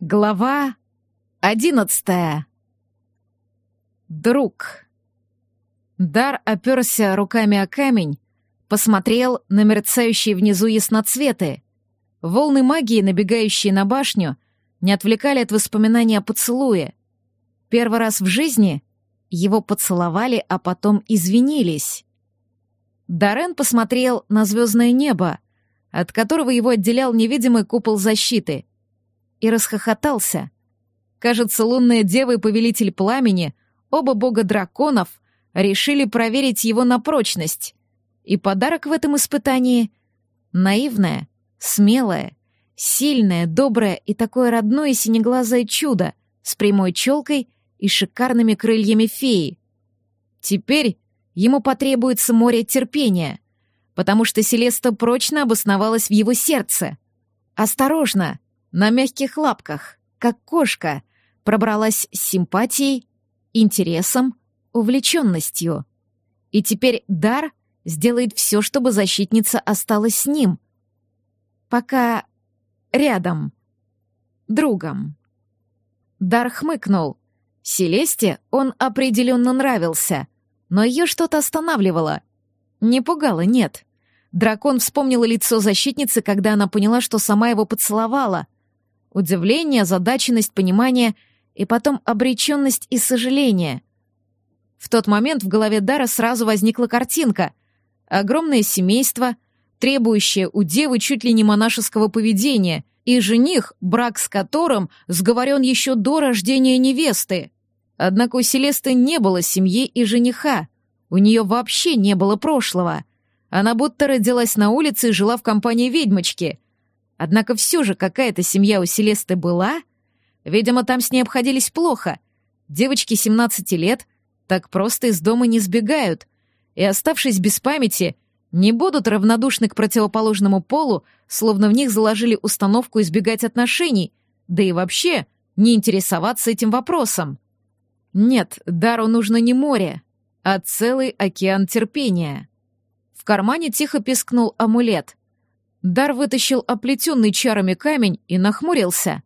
Глава одиннадцатая. Друг. Дар оперся руками о камень, посмотрел на мерцающие внизу ясноцветы. Волны магии, набегающие на башню, не отвлекали от воспоминаний о поцелуе. Первый раз в жизни его поцеловали, а потом извинились. Дарен посмотрел на звездное небо, от которого его отделял невидимый купол защиты — и расхохотался. Кажется, лунная дева и повелитель пламени, оба бога драконов, решили проверить его на прочность. И подарок в этом испытании — наивное, смелое, сильное, доброе и такое родное синеглазое чудо с прямой челкой и шикарными крыльями феи. Теперь ему потребуется море терпения, потому что Селеста прочно обосновалась в его сердце. Осторожно! На мягких лапках, как кошка, пробралась с симпатией, интересом, увлеченностью. И теперь Дар сделает все, чтобы защитница осталась с ним. Пока рядом. Другом. Дар хмыкнул. Селесте он определенно нравился, но ее что-то останавливало. Не пугало, нет. Дракон вспомнил лицо защитницы, когда она поняла, что сама его поцеловала — удивление, задаченность, понимание и потом обреченность и сожаление. В тот момент в голове Дара сразу возникла картинка. Огромное семейство, требующее у девы чуть ли не монашеского поведения, и жених, брак с которым сговорен еще до рождения невесты. Однако у Селесты не было семьи и жениха. У нее вообще не было прошлого. Она будто родилась на улице и жила в компании ведьмочки — Однако все же какая-то семья у Селесты была. Видимо, там с ней обходились плохо. Девочки 17 лет так просто из дома не сбегают. И, оставшись без памяти, не будут равнодушны к противоположному полу, словно в них заложили установку избегать отношений, да и вообще не интересоваться этим вопросом. Нет, Дару нужно не море, а целый океан терпения. В кармане тихо пискнул амулет. Дар вытащил оплетенный чарами камень и нахмурился.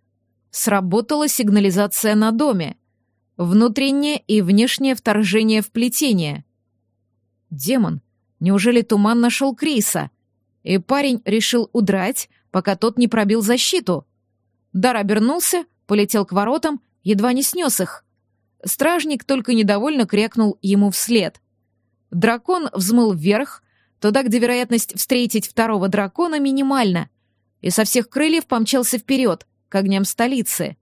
Сработала сигнализация на доме. Внутреннее и внешнее вторжение в плетение. Демон, неужели туман нашел Криса? И парень решил удрать, пока тот не пробил защиту. Дар обернулся, полетел к воротам, едва не снес их. Стражник только недовольно крякнул ему вслед. Дракон взмыл вверх, туда, где вероятность встретить второго дракона минимальна, и со всех крыльев помчался вперед, к огням столицы.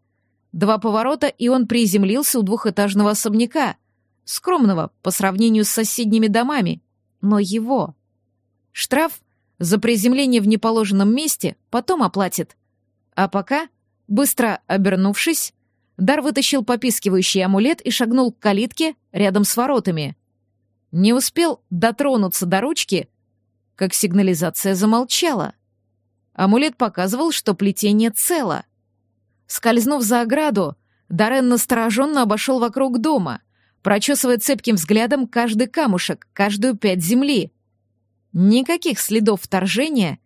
Два поворота, и он приземлился у двухэтажного особняка, скромного по сравнению с соседними домами, но его. Штраф за приземление в неположенном месте потом оплатит. А пока, быстро обернувшись, Дар вытащил попискивающий амулет и шагнул к калитке рядом с воротами. Не успел дотронуться до ручки, как сигнализация замолчала. Амулет показывал, что плетение цело. Скользнув за ограду, Дарен настороженно обошел вокруг дома, прочесывая цепким взглядом каждый камушек, каждую пять земли. Никаких следов вторжения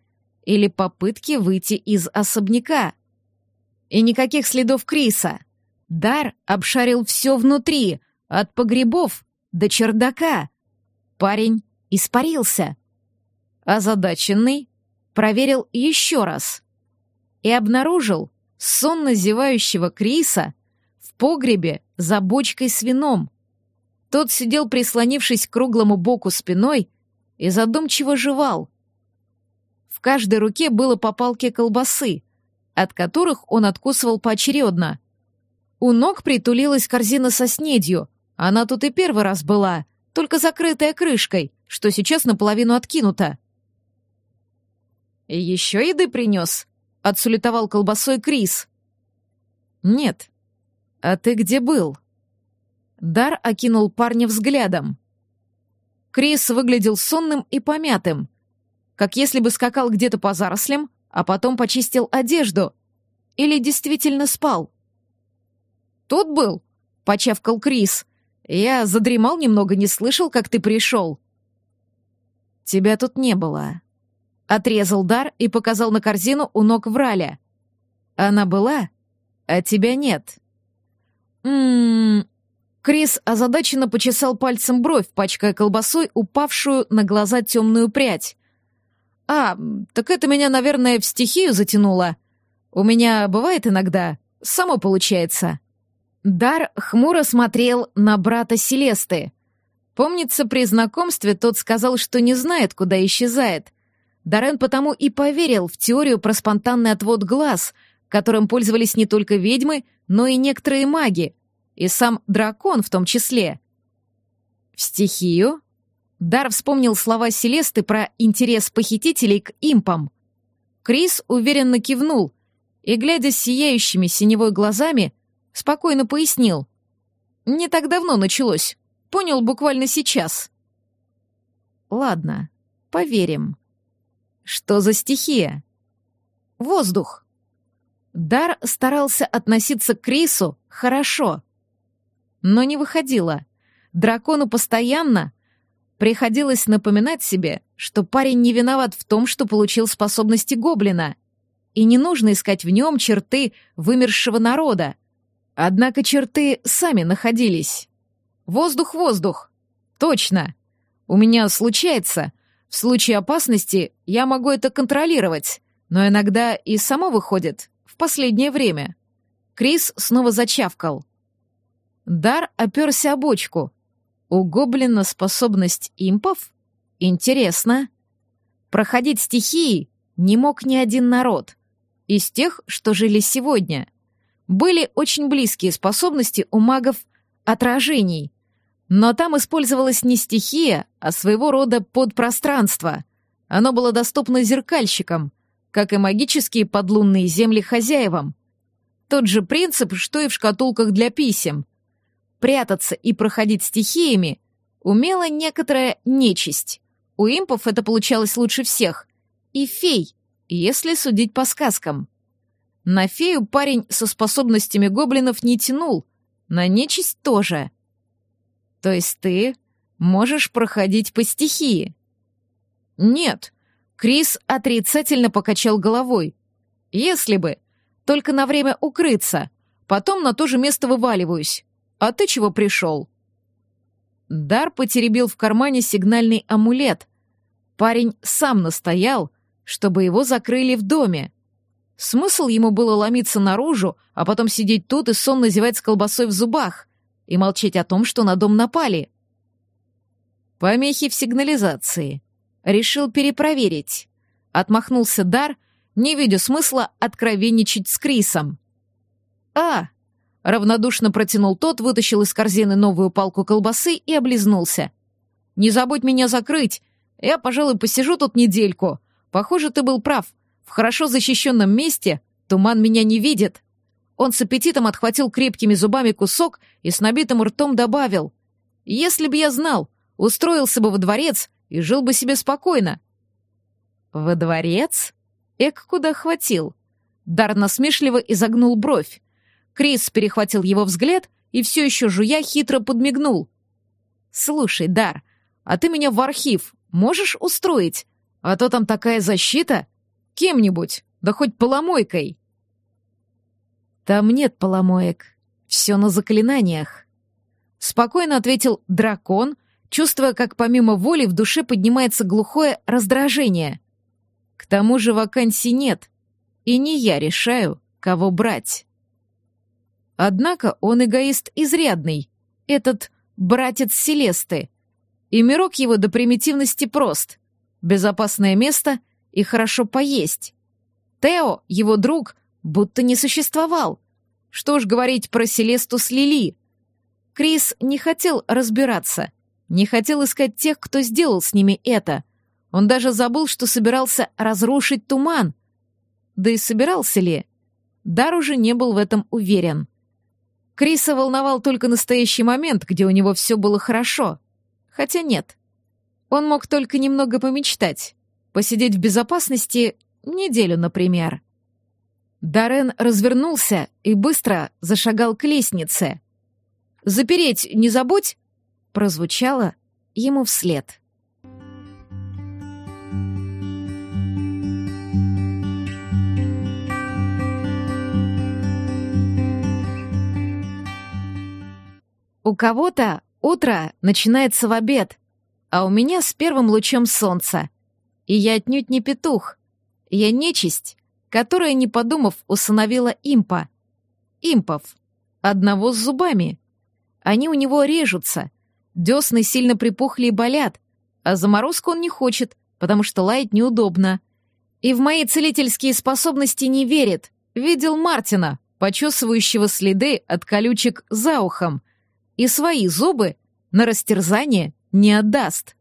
или попытки выйти из особняка. И никаких следов Криса. Дар обшарил все внутри, от погребов до чердака. Парень испарился. Озадаченный проверил еще раз и обнаружил сонно зевающего Криса в погребе за бочкой с вином. Тот сидел, прислонившись к круглому боку спиной, и задумчиво жевал. В каждой руке было по палке колбасы, от которых он откусывал поочередно. У ног притулилась корзина со снедью, она тут и первый раз была — только закрытая крышкой, что сейчас наполовину откинута. еще еды принес?» — отсулетовал колбасой Крис. «Нет. А ты где был?» Дар окинул парня взглядом. Крис выглядел сонным и помятым, как если бы скакал где-то по зарослям, а потом почистил одежду. Или действительно спал. «Тут был?» — почавкал Крис. Я задремал немного, не слышал, как ты пришел. Тебя тут не было. Отрезал дар и показал на корзину у ног Враля. Она была, а тебя нет». «М-м-м...» Крис озадаченно почесал пальцем бровь, пачкая колбасой упавшую на глаза темную прядь. «А, так это меня, наверное, в стихию затянуло. У меня бывает иногда, само получается». Дар хмуро смотрел на брата Селесты. Помнится, при знакомстве тот сказал, что не знает, куда исчезает. Дарен потому и поверил в теорию про спонтанный отвод глаз, которым пользовались не только ведьмы, но и некоторые маги, и сам дракон в том числе. В стихию Дар вспомнил слова Селесты про интерес похитителей к импам. Крис уверенно кивнул и, глядя сияющими синевой глазами, спокойно пояснил. «Не так давно началось. Понял буквально сейчас». «Ладно, поверим. Что за стихия?» «Воздух». Дар старался относиться к Крису хорошо, но не выходило. Дракону постоянно приходилось напоминать себе, что парень не виноват в том, что получил способности гоблина, и не нужно искать в нем черты вымершего народа, Однако черты сами находились. Воздух, воздух. Точно. У меня случается. В случае опасности я могу это контролировать, но иногда и само выходит в последнее время. Крис снова зачавкал. Дар оперся о бочку. У гоблина способность импов? Интересно. Проходить стихии не мог ни один народ. Из тех, что жили сегодня — были очень близкие способности у магов отражений, но там использовалась не стихия, а своего рода подпространство. Оно было доступно зеркальщикам, как и магические подлунные земли хозяевам. Тот же принцип, что и в шкатулках для писем. Прятаться и проходить стихиями умела некоторая нечисть. У импов это получалось лучше всех. И фей, если судить по сказкам. На фею парень со способностями гоблинов не тянул, на нечисть тоже. То есть ты можешь проходить по стихии? Нет. Крис отрицательно покачал головой. Если бы. Только на время укрыться. Потом на то же место вываливаюсь. А ты чего пришел? Дар потеребил в кармане сигнальный амулет. Парень сам настоял, чтобы его закрыли в доме. Смысл ему было ломиться наружу, а потом сидеть тут и сонно зевать с колбасой в зубах и молчать о том, что на дом напали. Помехи в сигнализации. Решил перепроверить. Отмахнулся Дар, не видя смысла откровенничать с Крисом. «А!» — равнодушно протянул тот, вытащил из корзины новую палку колбасы и облизнулся. «Не забудь меня закрыть. Я, пожалуй, посижу тут недельку. Похоже, ты был прав. В хорошо защищенном месте туман меня не видит. Он с аппетитом отхватил крепкими зубами кусок и с набитым ртом добавил. «Если бы я знал, устроился бы во дворец и жил бы себе спокойно». «Во дворец?» Эк куда хватил. Дар насмешливо изогнул бровь. Крис перехватил его взгляд и все еще жуя хитро подмигнул. «Слушай, Дар, а ты меня в архив можешь устроить? А то там такая защита. Кем-нибудь, да хоть поломойкой. Там нет поломоек. Все на заклинаниях. Спокойно ответил дракон, чувствуя, как помимо воли в душе поднимается глухое раздражение. К тому же вакансий нет, и не я решаю, кого брать. Однако он эгоист изрядный, этот братец Селесты, и мирок его до примитивности прост. Безопасное место — и хорошо поесть. Тео, его друг, будто не существовал. Что ж говорить про Селесту с Лили? Крис не хотел разбираться, не хотел искать тех, кто сделал с ними это. Он даже забыл, что собирался разрушить туман. Да и собирался ли? Дар уже не был в этом уверен. Криса волновал только настоящий момент, где у него все было хорошо. Хотя нет. Он мог только немного помечтать. Посидеть в безопасности неделю, например. Дарен развернулся и быстро зашагал к лестнице. «Запереть не забудь!» — прозвучало ему вслед. У кого-то утро начинается в обед, а у меня с первым лучом солнца — и я отнюдь не петух. Я нечисть, которая, не подумав, усыновила импа. Импов. Одного с зубами. Они у него режутся. Десны сильно припухли и болят, а заморозку он не хочет, потому что лаять неудобно. И в мои целительские способности не верит. Видел Мартина, почесывающего следы от колючек за ухом, и свои зубы на растерзание не отдаст.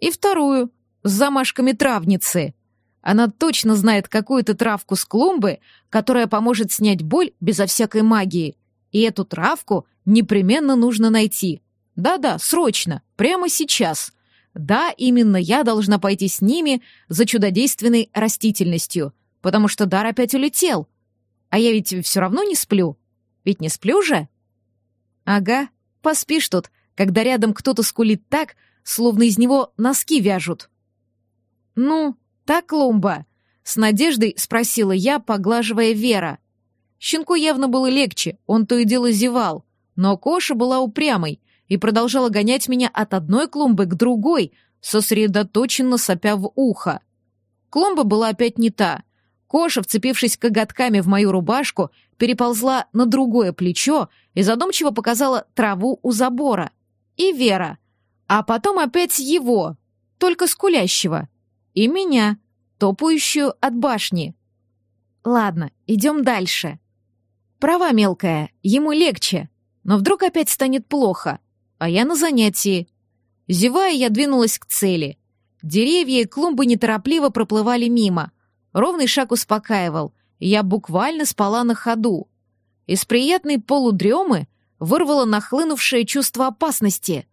И вторую, с замашками травницы. Она точно знает какую-то травку с клумбы, которая поможет снять боль безо всякой магии. И эту травку непременно нужно найти. Да-да, срочно, прямо сейчас. Да, именно я должна пойти с ними за чудодейственной растительностью, потому что дар опять улетел. А я ведь все равно не сплю. Ведь не сплю же? Ага, поспишь тут, когда рядом кто-то скулит так, словно из него носки вяжут. Ну, так, Лумба? С надеждой спросила я, поглаживая Вера. Щенку явно было легче, он то и дело зевал, но Коша была упрямой и продолжала гонять меня от одной клумбы к другой, сосредоточенно сопя в ухо. Клумба была опять не та. Коша, вцепившись коготками в мою рубашку, переползла на другое плечо и задумчиво показала траву у забора. И Вера. А потом опять его, только скулящего. И меня, топающую от башни. Ладно, идем дальше. Права мелкая, ему легче. Но вдруг опять станет плохо а я на занятии. Зевая, я двинулась к цели. Деревья и клумбы неторопливо проплывали мимо. Ровный шаг успокаивал. Я буквально спала на ходу. Из приятной полудремы вырвало нахлынувшее чувство опасности.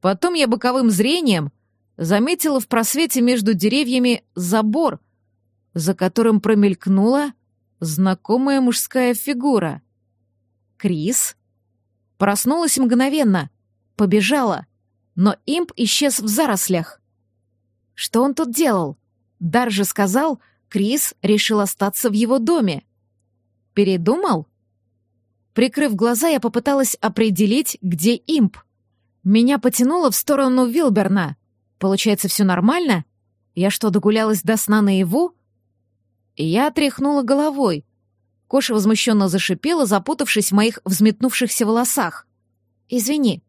Потом я боковым зрением заметила в просвете между деревьями забор, за которым промелькнула знакомая мужская фигура. Крис проснулась мгновенно — побежала, но имп исчез в зарослях. Что он тут делал? Дар же сказал, Крис решил остаться в его доме. Передумал? Прикрыв глаза, я попыталась определить, где имп. Меня потянуло в сторону Вилберна. Получается, все нормально? Я что, догулялась до сна наяву? Я тряхнула головой. Коша возмущенно зашипела, запутавшись в моих взметнувшихся волосах. «Извини,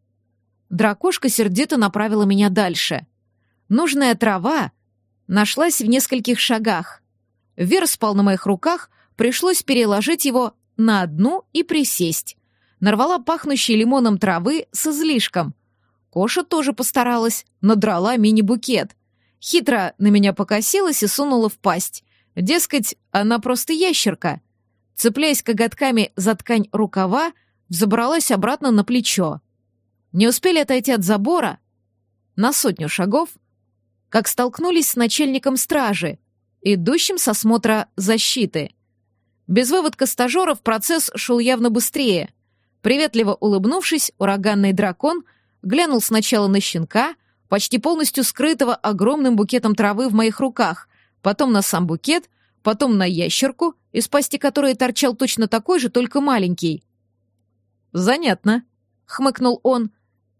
Дракошка сердито направила меня дальше. Нужная трава нашлась в нескольких шагах. Вер спал на моих руках, пришлось переложить его на одну и присесть. Нарвала пахнущей лимоном травы с излишком. Коша тоже постаралась, надрала мини-букет. Хитро на меня покосилась и сунула в пасть. Дескать, она просто ящерка. Цепляясь коготками за ткань рукава, взобралась обратно на плечо. Не успели отойти от забора на сотню шагов, как столкнулись с начальником стражи, идущим с осмотра защиты. Без выводка стажеров процесс шел явно быстрее. Приветливо улыбнувшись, ураганный дракон глянул сначала на щенка, почти полностью скрытого огромным букетом травы в моих руках, потом на сам букет, потом на ящерку, из пасти которой торчал точно такой же, только маленький. «Занятно», — хмыкнул он,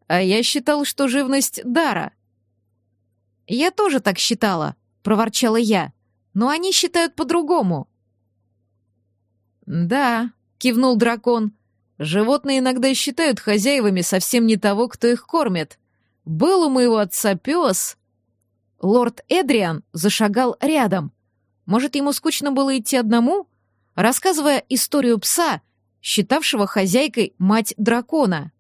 а я считал, что живность — дара. Я тоже так считала, проворчала я, но они считают по-другому. Да, кивнул дракон, животные иногда считают хозяевами совсем не того, кто их кормит. Был у моего отца пес. Лорд Эдриан зашагал рядом. Может, ему скучно было идти одному? Рассказывая историю пса, считавшего хозяйкой мать дракона.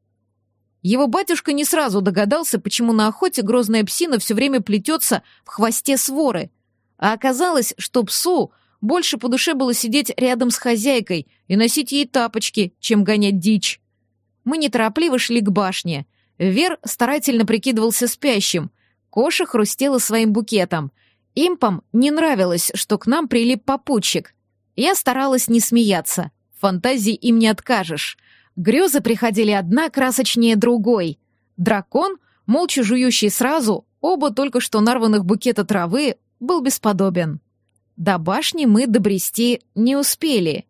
Его батюшка не сразу догадался, почему на охоте грозная псина все время плетется в хвосте своры. А оказалось, что псу больше по душе было сидеть рядом с хозяйкой и носить ей тапочки, чем гонять дичь. Мы неторопливо шли к башне. Вер старательно прикидывался спящим. Коша хрустела своим букетом. Импам не нравилось, что к нам прилип попутчик. Я старалась не смеяться. Фантазии им не откажешь. Грезы приходили одна красочнее другой. Дракон, молча жующий сразу, оба только что нарванных букета травы, был бесподобен. До башни мы добрести не успели.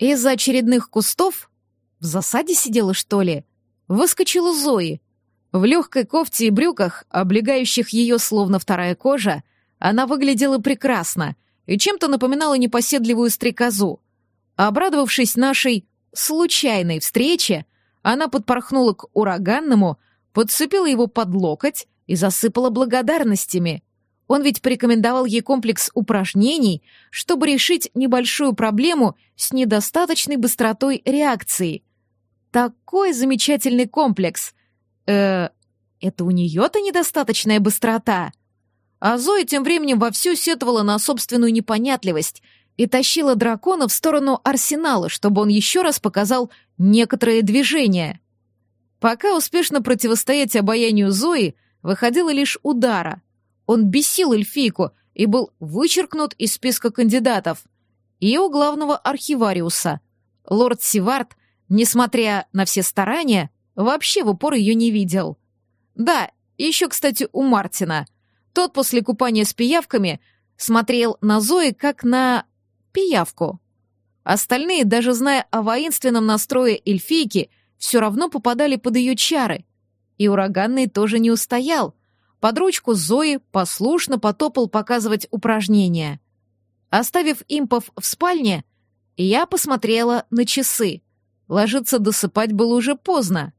Из-за очередных кустов в засаде сидела, что ли? выскочила Зои. В легкой кофте и брюках, облегающих ее словно вторая кожа, она выглядела прекрасно и чем-то напоминала непоседливую стрекозу. Обрадовавшись нашей случайной встрече, она подпорхнула к ураганному, подцепила его под локоть и засыпала благодарностями. Он ведь порекомендовал ей комплекс упражнений, чтобы решить небольшую проблему с недостаточной быстротой реакции. Такой замечательный комплекс. Э, это у нее-то недостаточная быстрота. А Зоя тем временем вовсю сетовала на собственную непонятливость и тащила дракона в сторону арсенала, чтобы он еще раз показал некоторые движения. Пока успешно противостоять обаянию Зои, выходило лишь удара. Он бесил эльфийку и был вычеркнут из списка кандидатов. И у главного архивариуса. Лорд Сивард, несмотря на все старания, вообще в упор ее не видел. Да, еще, кстати, у Мартина. Тот после купания с пиявками смотрел на Зои как на пиявку. Остальные, даже зная о воинственном настрое эльфийки, все равно попадали под ее чары. И ураганный тоже не устоял — под ручку Зои послушно потопал показывать упражнения. Оставив импов в спальне, я посмотрела на часы. Ложиться досыпать было уже поздно.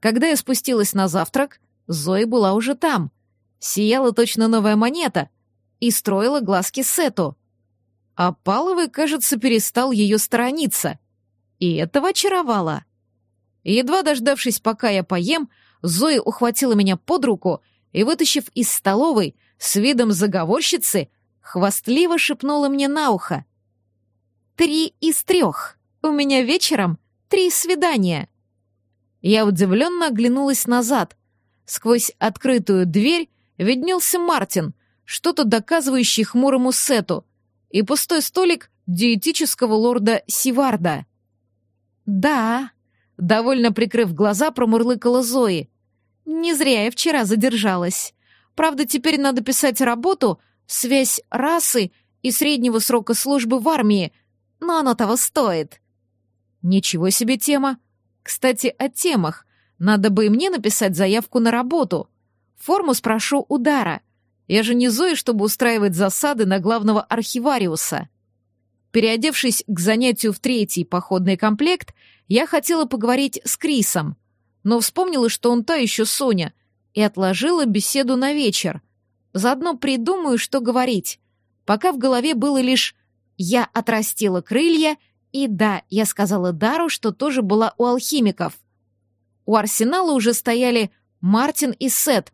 Когда я спустилась на завтрак, Зои была уже там. Сияла точно новая монета и строила глазки Сету. А Паловый, кажется, перестал ее сторониться. И этого очаровало. Едва дождавшись, пока я поем, Зои ухватила меня под руку и, вытащив из столовой с видом заговорщицы, хвастливо шепнула мне на ухо. «Три из трех. У меня вечером три свидания». Я удивленно оглянулась назад. Сквозь открытую дверь виднелся Мартин, что-то доказывающий хмурому Сету, и пустой столик диетического лорда Сиварда. «Да», — довольно прикрыв глаза, промурлыкала Зои. Не зря я вчера задержалась. Правда, теперь надо писать работу «Связь расы и среднего срока службы в армии», но оно того стоит. Ничего себе тема. Кстати, о темах. Надо бы и мне написать заявку на работу. Форму спрошу удара. Я же не Зоя, чтобы устраивать засады на главного архивариуса. Переодевшись к занятию в третий походный комплект, я хотела поговорить с Крисом но вспомнила, что он та еще Соня, и отложила беседу на вечер. Заодно придумаю, что говорить. Пока в голове было лишь «я отрастила крылья», и да, я сказала Дару, что тоже была у алхимиков. У арсенала уже стояли Мартин и Сет.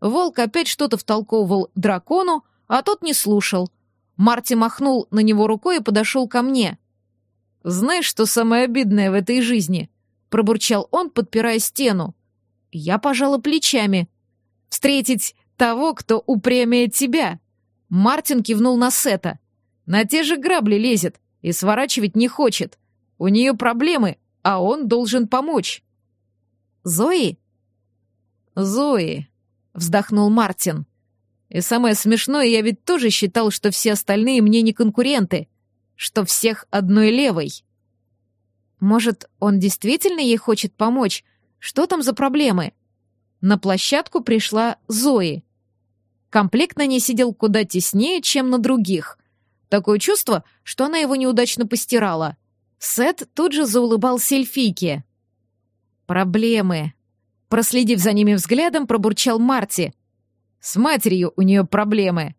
Волк опять что-то втолковывал дракону, а тот не слушал. Марти махнул на него рукой и подошел ко мне. «Знаешь, что самое обидное в этой жизни?» Пробурчал он, подпирая стену. Я пожала плечами. Встретить того, кто упрямее тебя. Мартин кивнул на Сета. На те же грабли лезет и сворачивать не хочет. У нее проблемы, а он должен помочь. Зои? Зои, вздохнул Мартин. И самое смешное, я ведь тоже считал, что все остальные мне не конкуренты, что всех одной левой. Может, он действительно ей хочет помочь? Что там за проблемы? На площадку пришла Зои. Комплект на ней сидел куда теснее, чем на других. Такое чувство, что она его неудачно постирала. Сет тут же заулыбался эльфийке. «Проблемы». Проследив за ними взглядом, пробурчал Марти. «С матерью у нее проблемы.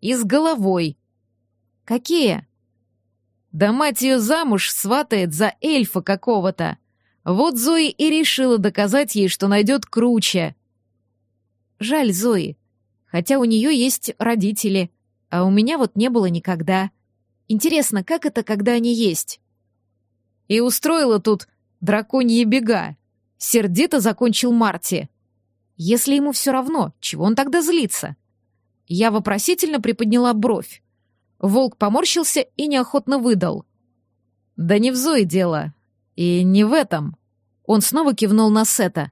И с головой». «Какие?» Да мать ее замуж сватает за эльфа какого-то. Вот Зои и решила доказать ей, что найдет круче. Жаль Зои, хотя у нее есть родители, а у меня вот не было никогда. Интересно, как это, когда они есть? И устроила тут драконьи бега. Сердито закончил Марти. Если ему все равно, чего он тогда злится? Я вопросительно приподняла бровь. Волк поморщился и неохотно выдал. «Да не в Зое дело. И не в этом». Он снова кивнул на Сета.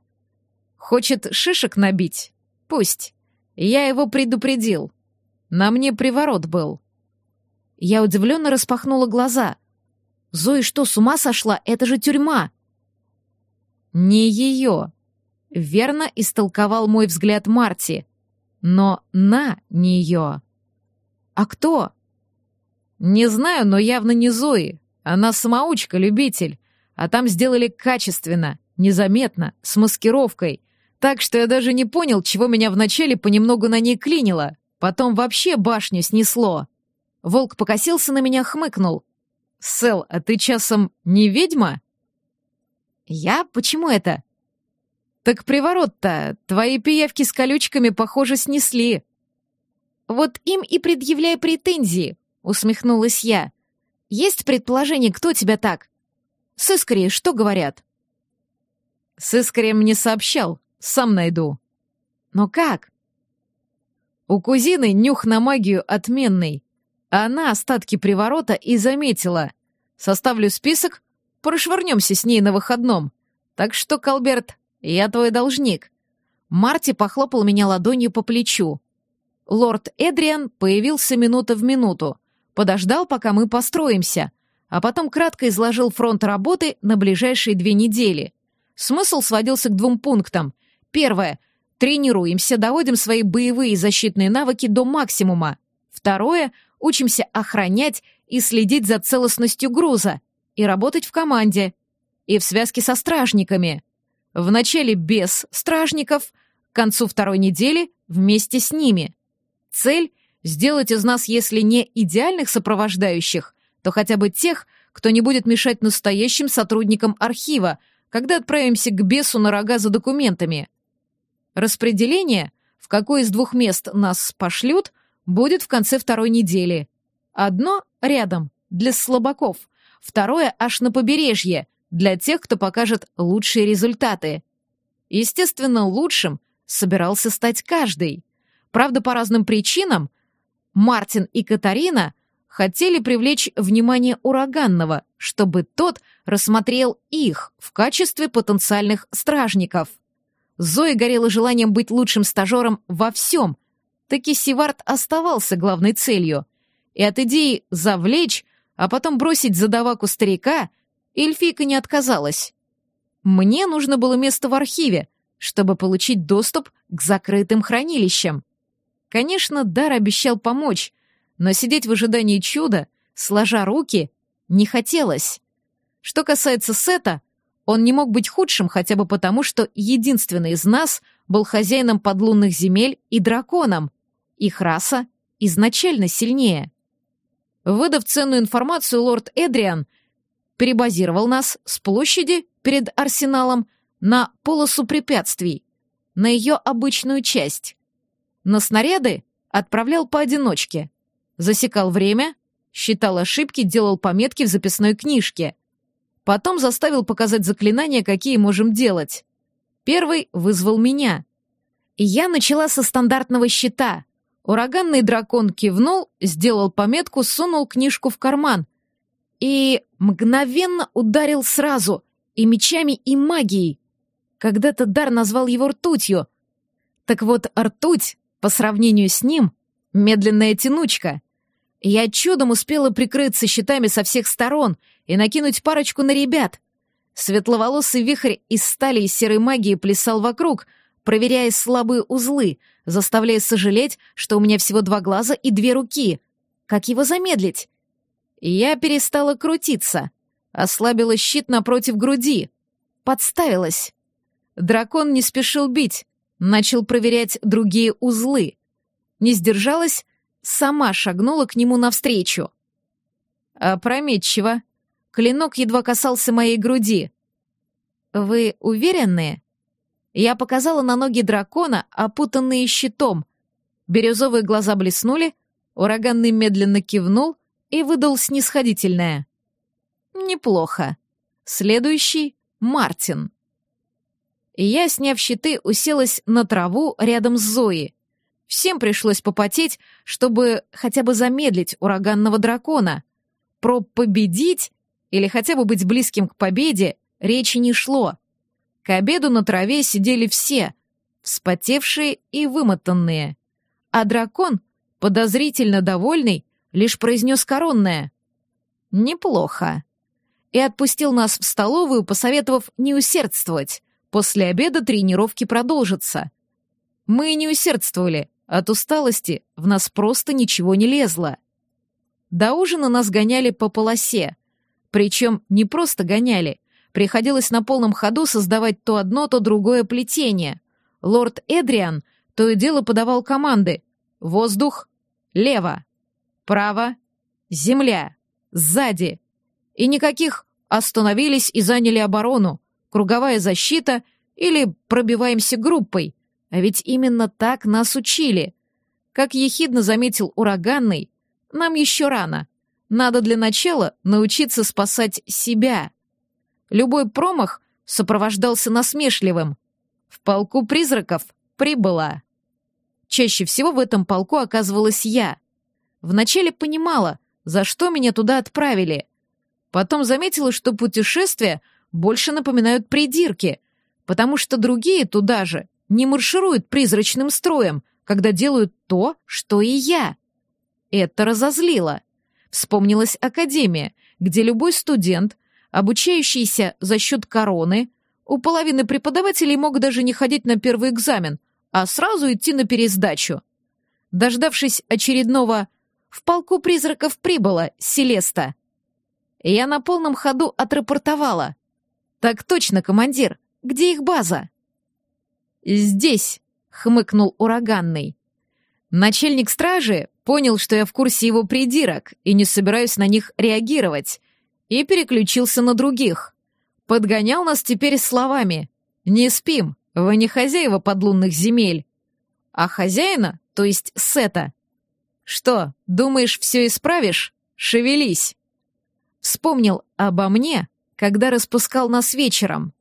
«Хочет шишек набить? Пусть. Я его предупредил. На мне приворот был». Я удивленно распахнула глаза. «Зои что, с ума сошла? Это же тюрьма!» Не ее. Верно истолковал мой взгляд Марти. Но на нее. А кто? Не знаю, но явно не Зои. Она самоучка-любитель. А там сделали качественно, незаметно, с маскировкой. Так что я даже не понял, чего меня вначале понемногу на ней клинило. Потом вообще башню снесло. Волк покосился на меня, хмыкнул. «Сэл, а ты часом не ведьма?» «Я? Почему это?» «Так приворот-то, твои пиявки с колючками, похоже, снесли». «Вот им и предъявляй претензии», — усмехнулась я. «Есть предположение, кто тебя так? С Искари что говорят?» «С Искарем не сообщал, сам найду». «Но как?» «У кузины нюх на магию отменный. Она остатки приворота и заметила. Составлю список, прошвырнемся с ней на выходном. Так что, Колберт, я твой должник». Марти похлопал меня ладонью по плечу. Лорд Эдриан появился минута в минуту, подождал, пока мы построимся, а потом кратко изложил фронт работы на ближайшие две недели. Смысл сводился к двум пунктам. Первое — тренируемся, доводим свои боевые и защитные навыки до максимума. Второе — учимся охранять и следить за целостностью груза, и работать в команде, и в связке со стражниками. Вначале без стражников, к концу второй недели вместе с ними. Цель — сделать из нас, если не идеальных сопровождающих, то хотя бы тех, кто не будет мешать настоящим сотрудникам архива, когда отправимся к бесу на рога за документами. Распределение, в какое из двух мест нас пошлют, будет в конце второй недели. Одно рядом, для слабаков, второе аж на побережье, для тех, кто покажет лучшие результаты. Естественно, лучшим собирался стать каждый. Правда, по разным причинам Мартин и Катарина хотели привлечь внимание ураганного, чтобы тот рассмотрел их в качестве потенциальных стражников. Зоя горела желанием быть лучшим стажером во всем — таки Сивард оставался главной целью. И от идеи завлечь, а потом бросить задаваку старика, эльфийка не отказалась. Мне нужно было место в архиве, чтобы получить доступ к закрытым хранилищам. Конечно, Дар обещал помочь, но сидеть в ожидании чуда, сложа руки, не хотелось. Что касается Сета, он не мог быть худшим хотя бы потому, что единственный из нас был хозяином подлунных земель и драконом. Их раса изначально сильнее. Выдав ценную информацию, лорд Эдриан перебазировал нас с площади перед арсеналом на полосу препятствий, на ее обычную часть. На снаряды отправлял поодиночке, засекал время, считал ошибки, делал пометки в записной книжке. Потом заставил показать заклинания, какие можем делать. Первый вызвал меня. И я начала со стандартного щита, Ураганный дракон кивнул, сделал пометку, сунул книжку в карман и мгновенно ударил сразу и мечами, и магией. Когда-то Дар назвал его ртутью. Так вот, ртуть, по сравнению с ним, медленная тянучка. Я чудом успела прикрыться щитами со всех сторон и накинуть парочку на ребят. Светловолосый вихрь из стали и серой магии плясал вокруг, проверяя слабые узлы, заставляя сожалеть, что у меня всего два глаза и две руки. Как его замедлить? Я перестала крутиться, ослабила щит напротив груди, подставилась. Дракон не спешил бить, начал проверять другие узлы. Не сдержалась, сама шагнула к нему навстречу. Опрометчиво. Клинок едва касался моей груди. «Вы уверены?» Я показала на ноги дракона, опутанные щитом. Бирюзовые глаза блеснули, ураганный медленно кивнул и выдал снисходительное. «Неплохо. Следующий — Мартин». И я, сняв щиты, уселась на траву рядом с Зоей. Всем пришлось попотеть, чтобы хотя бы замедлить ураганного дракона. Про победить или хотя бы быть близким к победе речи не шло. К обеду на траве сидели все, вспотевшие и вымотанные. А дракон, подозрительно довольный, лишь произнес коронное. «Неплохо». и отпустил нас в столовую, посоветовав не усердствовать. После обеда тренировки продолжатся. Мы не усердствовали. От усталости в нас просто ничего не лезло. До ужина нас гоняли по полосе. Причем не просто гоняли. Приходилось на полном ходу создавать то одно, то другое плетение. Лорд Эдриан то и дело подавал команды. Воздух, лево, право, земля, сзади. И никаких «остановились и заняли оборону», «круговая защита» или «пробиваемся группой». А ведь именно так нас учили. Как ехидно заметил ураганный, нам еще рано. Надо для начала научиться спасать себя. Любой промах сопровождался насмешливым. В полку призраков прибыла. Чаще всего в этом полку оказывалась я. Вначале понимала, за что меня туда отправили. Потом заметила, что путешествия больше напоминают придирки, потому что другие туда же не маршируют призрачным строем, когда делают то, что и я. Это разозлило. Вспомнилась академия, где любой студент, обучающийся за счет короны, у половины преподавателей мог даже не ходить на первый экзамен, а сразу идти на пересдачу. Дождавшись очередного «в полку призраков прибыла, Селеста», я на полном ходу отрапортовала. «Так точно, командир, где их база?» «Здесь», — хмыкнул ураганный. Начальник стражи понял, что я в курсе его придирок и не собираюсь на них реагировать, и переключился на других. Подгонял нас теперь словами «Не спим, вы не хозяева подлунных земель». А хозяина, то есть Сета. «Что, думаешь, все исправишь? Шевелись!» Вспомнил обо мне, когда распускал нас вечером.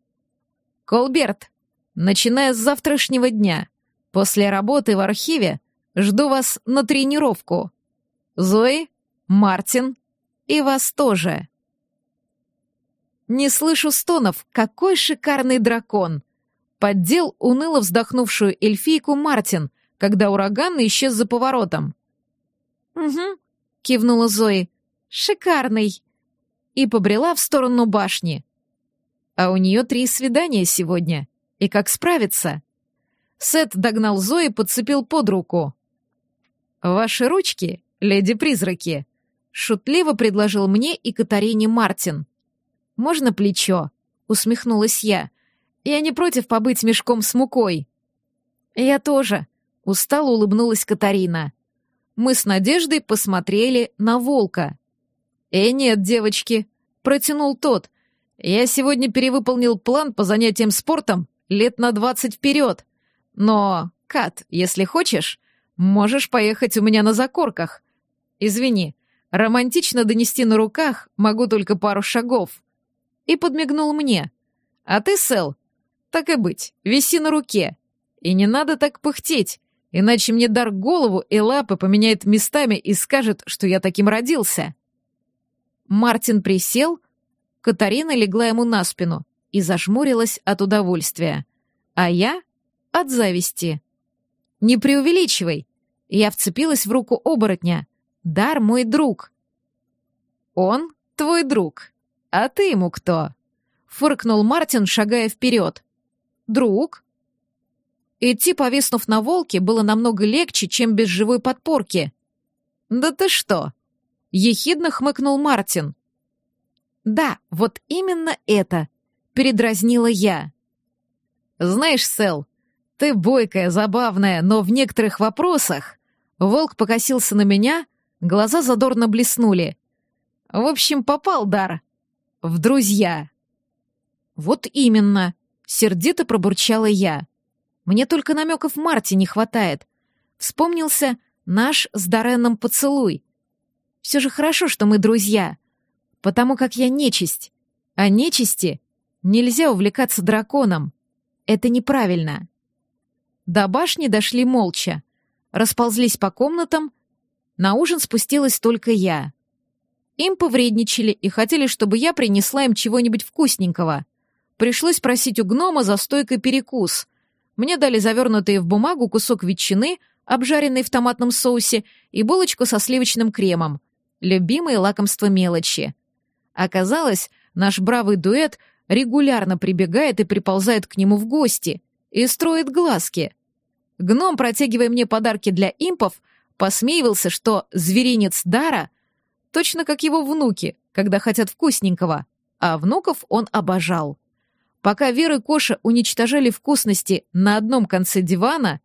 «Колберт, начиная с завтрашнего дня, после работы в архиве, жду вас на тренировку. Зои, Мартин и вас тоже». Не слышу стонов. Какой шикарный дракон! Поддел уныло вздохнувшую эльфийку Мартин, когда ураган исчез за поворотом. «Угу», — кивнула Зои. «Шикарный!» И побрела в сторону башни. А у нее три свидания сегодня. И как справиться? Сет догнал Зои, подцепил под руку. «Ваши ручки, леди-призраки», — шутливо предложил мне и Катарине Мартин. «Можно плечо?» — усмехнулась я. «Я не против побыть мешком с мукой». «Я тоже», — устало улыбнулась Катарина. Мы с Надеждой посмотрели на волка. «Э, нет, девочки», — протянул тот. «Я сегодня перевыполнил план по занятиям спортом лет на двадцать вперед. Но, Кат, если хочешь, можешь поехать у меня на закорках. Извини, романтично донести на руках могу только пару шагов и подмигнул мне. «А ты, Сэл, так и быть, виси на руке. И не надо так пыхтеть, иначе мне дар голову и лапы поменяет местами и скажет, что я таким родился». Мартин присел, Катарина легла ему на спину и зажмурилась от удовольствия, а я — от зависти. «Не преувеличивай!» Я вцепилась в руку оборотня. «Дар мой друг». «Он твой друг», «А ты ему кто?» — фыркнул Мартин, шагая вперед. «Друг?» Идти, повиснув на волке, было намного легче, чем без живой подпорки. «Да ты что?» — ехидно хмыкнул Мартин. «Да, вот именно это», — передразнила я. «Знаешь, Сэл, ты бойкая, забавная, но в некоторых вопросах...» Волк покосился на меня, глаза задорно блеснули. «В общем, попал дар в друзья». «Вот именно», — сердито пробурчала я. «Мне только намеков Марти не хватает. Вспомнился наш с Дореном поцелуй. Все же хорошо, что мы друзья, потому как я нечисть, а нечисти нельзя увлекаться драконом. Это неправильно». До башни дошли молча, расползлись по комнатам, на ужин спустилась только я. Им повредничали и хотели, чтобы я принесла им чего-нибудь вкусненького. Пришлось просить у гнома за стойкой перекус. Мне дали завернутые в бумагу кусок ветчины, обжаренный в томатном соусе, и булочку со сливочным кремом. Любимые лакомства мелочи. Оказалось, наш бравый дуэт регулярно прибегает и приползает к нему в гости и строит глазки. Гном, протягивая мне подарки для импов, посмеивался, что зверинец Дара точно как его внуки, когда хотят вкусненького, а внуков он обожал. Пока Вера и Коша уничтожали вкусности на одном конце дивана,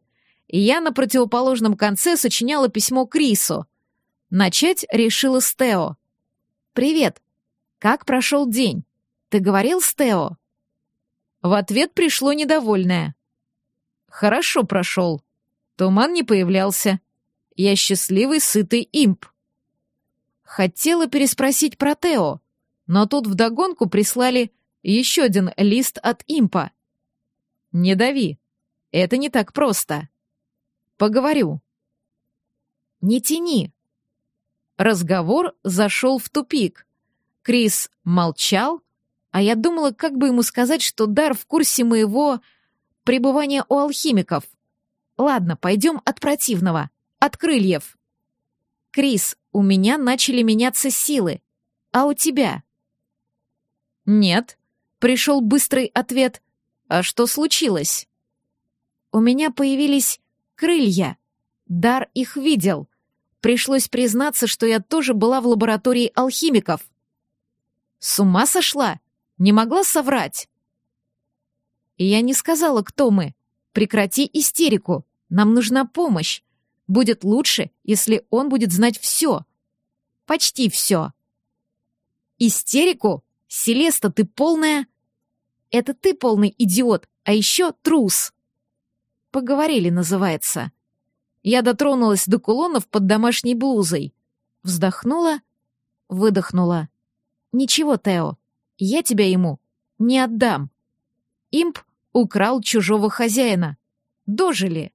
я на противоположном конце сочиняла письмо Крису. Начать решила с Тео. «Привет. Как прошел день? Ты говорил с Тео?» В ответ пришло недовольное. «Хорошо прошел. Туман не появлялся. Я счастливый, сытый имп». Хотела переспросить про Тео, но тут вдогонку прислали еще один лист от импа. «Не дави. Это не так просто. Поговорю». «Не тяни». Разговор зашел в тупик. Крис молчал, а я думала, как бы ему сказать, что Дар в курсе моего пребывания у алхимиков. Ладно, пойдем от противного, от крыльев. Крис, у меня начали меняться силы. А у тебя? Нет. Пришел быстрый ответ. А что случилось? У меня появились крылья. Дар их видел. Пришлось признаться, что я тоже была в лаборатории алхимиков. С ума сошла? Не могла соврать? И я не сказала, кто мы. Прекрати истерику. Нам нужна помощь. Будет лучше, если он будет знать все. Почти все. Истерику? Селеста, ты полная... Это ты полный идиот, а еще трус. Поговорили, называется. Я дотронулась до кулонов под домашней блузой. Вздохнула, выдохнула. Ничего, Тео, я тебя ему не отдам. Имп украл чужого хозяина. Дожили.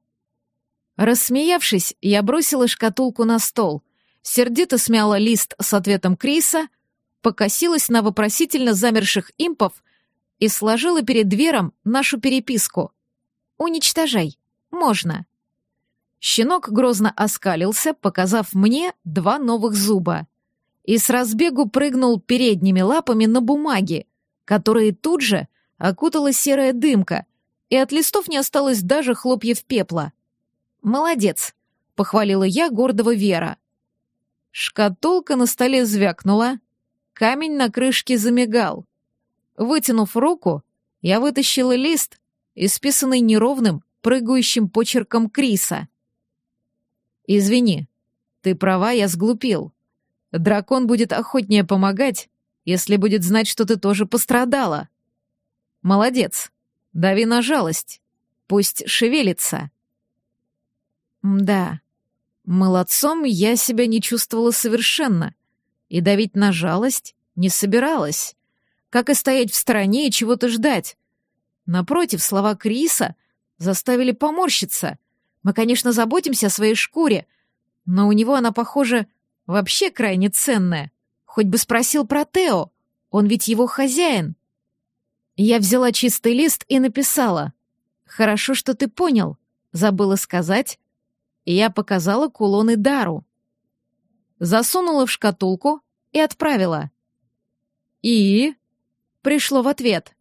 Рассмеявшись, я бросила шкатулку на стол, сердито смяла лист с ответом Криса, покосилась на вопросительно замерших импов и сложила перед двером нашу переписку. «Уничтожай. Можно». Щенок грозно оскалился, показав мне два новых зуба, и с разбегу прыгнул передними лапами на бумаге, которые тут же окутала серая дымка, и от листов не осталось даже хлопьев пепла. «Молодец», — похвалила я гордого Вера. Шкатулка на столе звякнула, камень на крышке замигал. Вытянув руку, я вытащила лист, исписанный неровным, прыгающим почерком Криса. «Извини, ты права, я сглупил. Дракон будет охотнее помогать, если будет знать, что ты тоже пострадала. Молодец, дави на жалость, пусть шевелится». Да, молодцом я себя не чувствовала совершенно, и давить на жалость не собиралась, как и стоять в стороне и чего-то ждать. Напротив, слова Криса заставили поморщиться. Мы, конечно, заботимся о своей шкуре, но у него она, похоже, вообще крайне ценная. Хоть бы спросил про Тео, он ведь его хозяин. Я взяла чистый лист и написала. «Хорошо, что ты понял. Забыла сказать, и я показала кулоны Дару. Засунула в шкатулку и отправила. «И?» — пришло в ответ.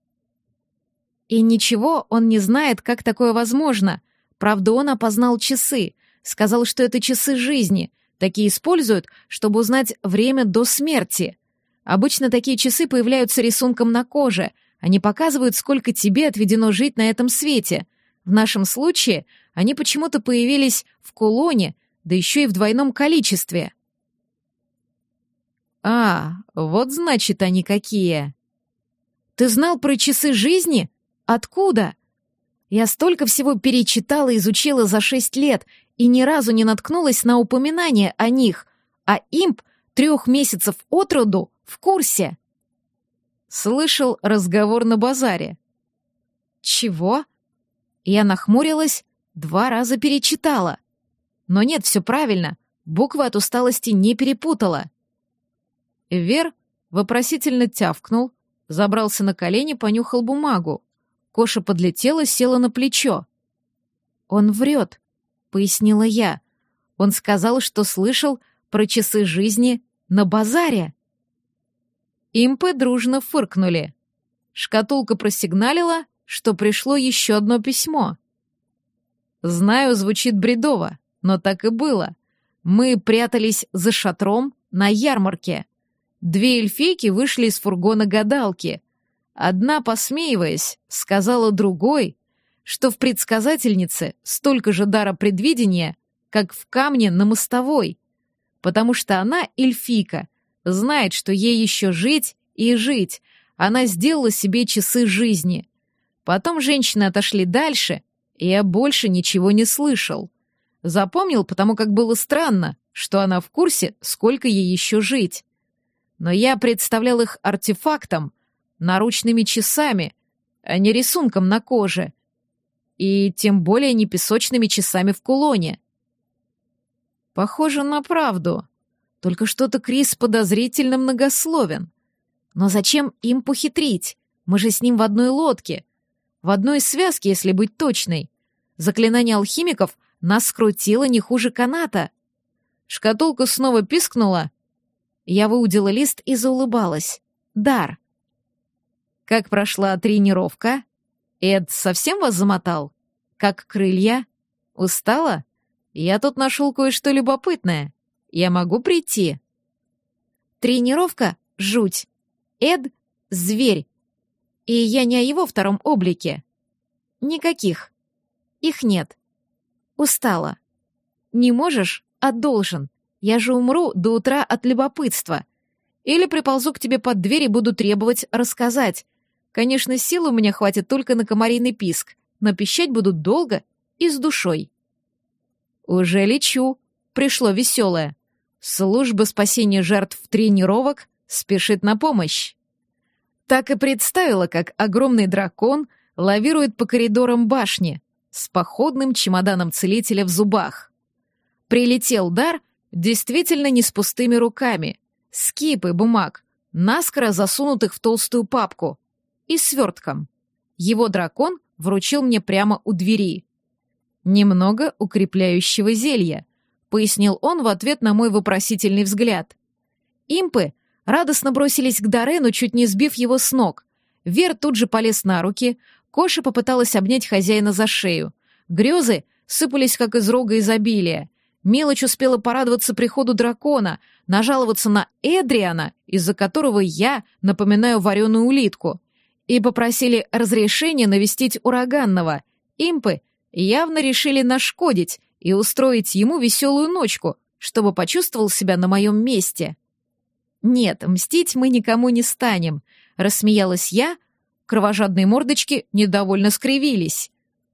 И ничего, он не знает, как такое возможно. Правда, он опознал часы, сказал, что это часы жизни. Такие используют, чтобы узнать время до смерти. Обычно такие часы появляются рисунком на коже. Они показывают, сколько тебе отведено жить на этом свете. В нашем случае они почему-то появились в кулоне, да еще и в двойном количестве. А, вот значит они какие. Ты знал про часы жизни? Откуда? Я столько всего перечитала и изучила за шесть лет и ни разу не наткнулась на упоминание о них, а имп трех месяцев от роду в курсе. Слышал разговор на базаре. Чего? Я нахмурилась Два раза перечитала. Но нет, все правильно. Буквы от усталости не перепутала. Вер вопросительно тявкнул, забрался на колени, понюхал бумагу. Коша подлетела, села на плечо. «Он врет», — пояснила я. «Он сказал, что слышал про часы жизни на базаре». Импы дружно фыркнули. Шкатулка просигналила, что пришло еще одно письмо. Знаю, звучит бредово, но так и было. Мы прятались за шатром на ярмарке. Две эльфийки вышли из фургона гадалки. Одна, посмеиваясь, сказала другой, что в предсказательнице столько же дара предвидения, как в камне на мостовой, потому что она эльфийка, знает, что ей еще жить и жить. Она сделала себе часы жизни. Потом женщины отошли дальше, и я больше ничего не слышал. Запомнил, потому как было странно, что она в курсе, сколько ей еще жить. Но я представлял их артефактом, наручными часами, а не рисунком на коже. И тем более не песочными часами в кулоне. Похоже на правду. Только что-то Крис подозрительно многословен. Но зачем им похитрить? Мы же с ним в одной лодке. В одной связке, если быть точной. Заклинание алхимиков нас скрутило не хуже каната. Шкатулка снова пискнула. Я выудила лист и заулыбалась. Дар. Как прошла тренировка? Эд совсем вас замотал? Как крылья? Устала? Я тут нашел кое-что любопытное. Я могу прийти?» «Тренировка — жуть. Эд — зверь. И я не о его втором облике. Никаких. Их нет. Устала. Не можешь, а должен. Я же умру до утра от любопытства. Или приползу к тебе под дверь и буду требовать рассказать. Конечно, сил у меня хватит только на комариный писк, но пищать буду долго и с душой. Уже лечу. Пришло веселое. Служба спасения жертв тренировок спешит на помощь. Так и представила, как огромный дракон лавирует по коридорам башни с походным чемоданом целителя в зубах. Прилетел дар действительно не с пустыми руками, с кипой бумаг, наскоро засунутых в толстую папку, и свертком. Его дракон вручил мне прямо у двери. Немного укрепляющего зелья — пояснил он в ответ на мой вопросительный взгляд. Импы радостно бросились к Дорену, чуть не сбив его с ног. Вер тут же полез на руки, Коша попыталась обнять хозяина за шею. Грезы сыпались, как из рога изобилия. Мелочь успела порадоваться приходу дракона, нажаловаться на Эдриана, из-за которого я напоминаю вареную улитку, и попросили разрешения навестить ураганного. Импы явно решили нашкодить и устроить ему веселую ночку, чтобы почувствовал себя на моем месте. «Нет, мстить мы никому не станем», — рассмеялась я, кровожадные мордочки недовольно скривились.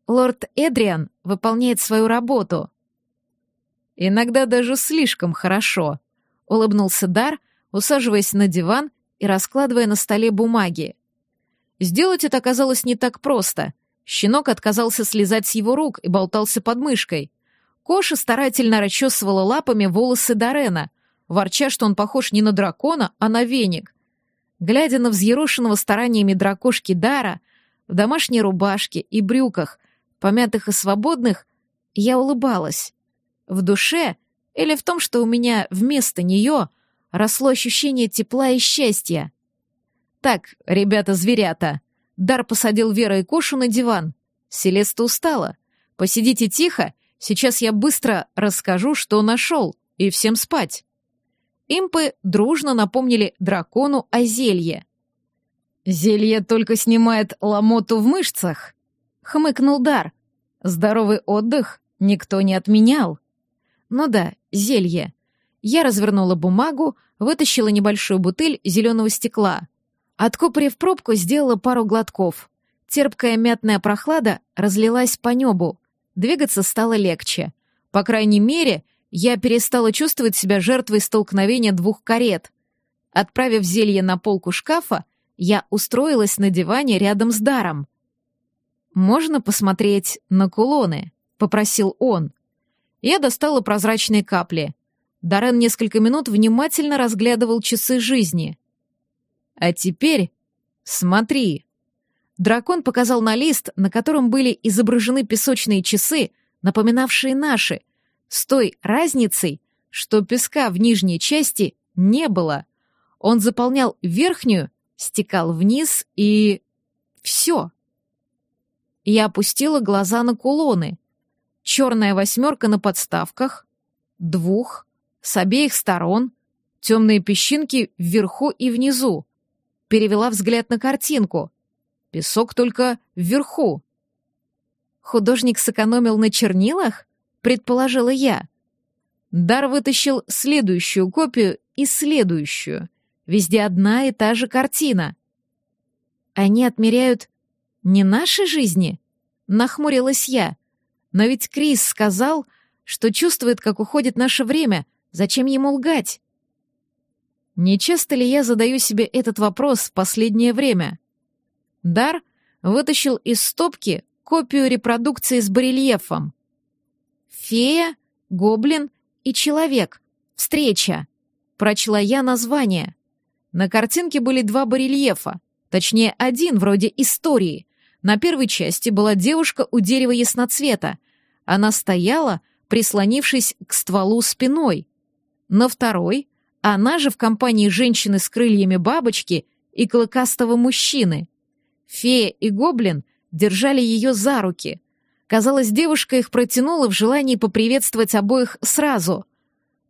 «Лорд Эдриан выполняет свою работу». «Иногда даже слишком хорошо», — улыбнулся Дар, усаживаясь на диван и раскладывая на столе бумаги. Сделать это оказалось не так просто. Щенок отказался слезать с его рук и болтался под мышкой. Коша старательно расчесывала лапами волосы Дорена, ворча, что он похож не на дракона, а на веник. Глядя на взъерошенного стараниями дракошки Дара, в домашней рубашке и брюках, помятых и свободных, я улыбалась. В душе или в том, что у меня вместо нее росло ощущение тепла и счастья. «Так, ребята-зверята», Дар посадил Вера и Кошу на диван. Селеста устала. «Посидите тихо Сейчас я быстро расскажу, что нашел, и всем спать. Импы дружно напомнили дракону о зелье. «Зелье только снимает ломоту в мышцах», — хмыкнул Дар. «Здоровый отдых никто не отменял». «Ну да, зелье». Я развернула бумагу, вытащила небольшую бутыль зеленого стекла. Откупорив пробку, сделала пару глотков. Терпкая мятная прохлада разлилась по небу. Двигаться стало легче. По крайней мере, я перестала чувствовать себя жертвой столкновения двух карет. Отправив зелье на полку шкафа, я устроилась на диване рядом с Даром. «Можно посмотреть на кулоны?» — попросил он. Я достала прозрачные капли. Дарен несколько минут внимательно разглядывал часы жизни. «А теперь смотри», Дракон показал на лист, на котором были изображены песочные часы, напоминавшие наши, с той разницей, что песка в нижней части не было. Он заполнял верхнюю, стекал вниз и... все. Я опустила глаза на кулоны. Черная восьмерка на подставках, двух, с обеих сторон, темные песчинки вверху и внизу. Перевела взгляд на картинку. Песок только вверху. Художник сэкономил на чернилах? Предположила я. Дар вытащил следующую копию и следующую. Везде одна и та же картина. Они отмеряют не наши жизни? Нахмурилась я. Но ведь Крис сказал, что чувствует, как уходит наше время. Зачем ему лгать? Не часто ли я задаю себе этот вопрос в последнее время? Дар вытащил из стопки копию репродукции с барельефом. «Фея, гоблин и человек. Встреча», — прочла я название. На картинке были два барельефа, точнее, один вроде истории, на первой части была девушка у дерева ясноцвета. Она стояла, прислонившись к стволу спиной. На второй — она же в компании женщины с крыльями бабочки и клыкастого мужчины. Фея и гоблин держали ее за руки. Казалось, девушка их протянула в желании поприветствовать обоих сразу.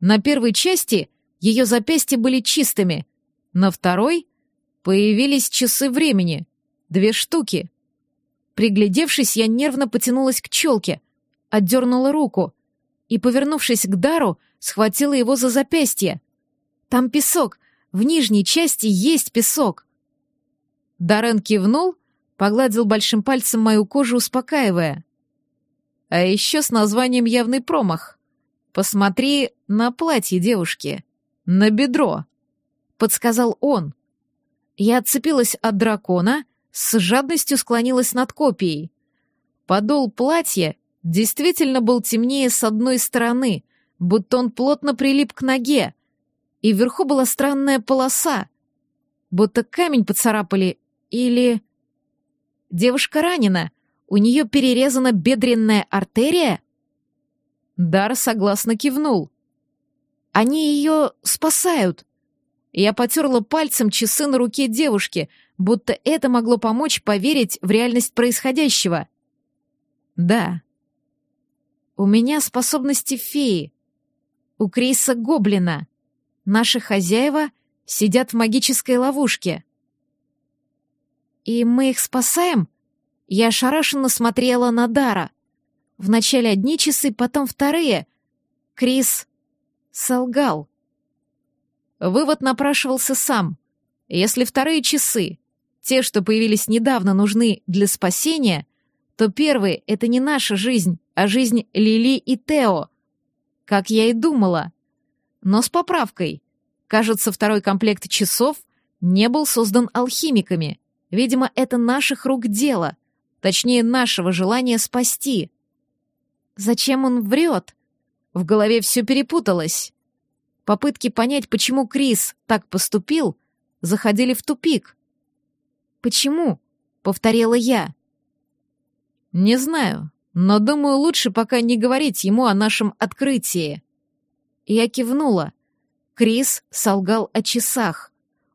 На первой части ее запястья были чистыми, на второй появились часы времени, две штуки — Приглядевшись, я нервно потянулась к челке, отдернула руку и, повернувшись к Дару, схватила его за запястье. «Там песок, в нижней части есть песок». Дарен кивнул, погладил большим пальцем мою кожу, успокаивая. «А еще с названием «Явный промах». Посмотри на платье девушки, на бедро», — подсказал он. Я отцепилась от дракона с жадностью склонилась над копией. Подол платья действительно был темнее с одной стороны, будто он плотно прилип к ноге, и вверху была странная полоса, будто камень поцарапали или... Девушка ранена, у нее перерезана бедренная артерия? Дар согласно кивнул. Они ее спасают. Я потерла пальцем часы на руке девушки — будто это могло помочь поверить в реальность происходящего. Да. У меня способности феи. У Криса гоблина. Наши хозяева сидят в магической ловушке. И мы их спасаем? Я ошарашенно смотрела на Дара. Вначале одни часы, потом вторые. Крис солгал. Вывод напрашивался сам. Если вторые часы те, что появились недавно, нужны для спасения, то первые — это не наша жизнь, а жизнь Лили и Тео. Как я и думала. Но с поправкой. Кажется, второй комплект часов не был создан алхимиками. Видимо, это наших рук дело. Точнее, нашего желания спасти. Зачем он врет? В голове все перепуталось. Попытки понять, почему Крис так поступил, заходили в тупик. «Почему?» — повторила я. «Не знаю, но думаю, лучше пока не говорить ему о нашем открытии». Я кивнула. Крис солгал о часах.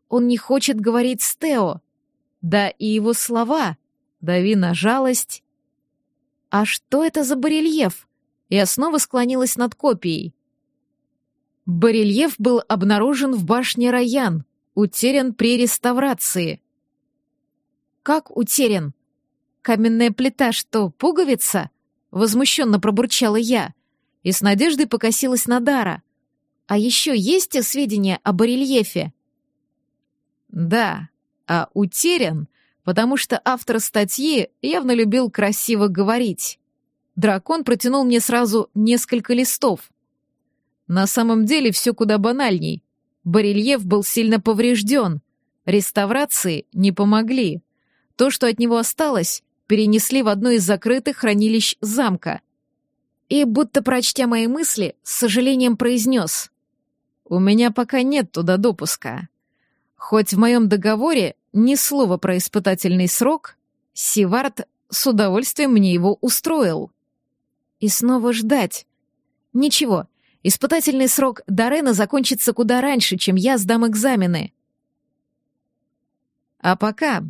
Он не хочет говорить с Тео. Да и его слова «дави на жалость». «А что это за барельеф?» Я снова склонилась над копией. Барельеф был обнаружен в башне Раян, утерян при реставрации. Как утерян? Каменная плита что, пуговица? Возмущенно пробурчала я и с надеждой покосилась на Дара. А еще есть сведения о барельефе? Да, а утерян, потому что автор статьи явно любил красиво говорить. Дракон протянул мне сразу несколько листов. На самом деле все куда банальней. Барельеф был сильно поврежден. Реставрации не помогли. То, что от него осталось, перенесли в одно из закрытых хранилищ замка. И, будто прочтя мои мысли, с сожалением произнес. «У меня пока нет туда допуска. Хоть в моем договоре ни слова про испытательный срок, Сивард с удовольствием мне его устроил. И снова ждать. Ничего, испытательный срок Дарена закончится куда раньше, чем я сдам экзамены. А пока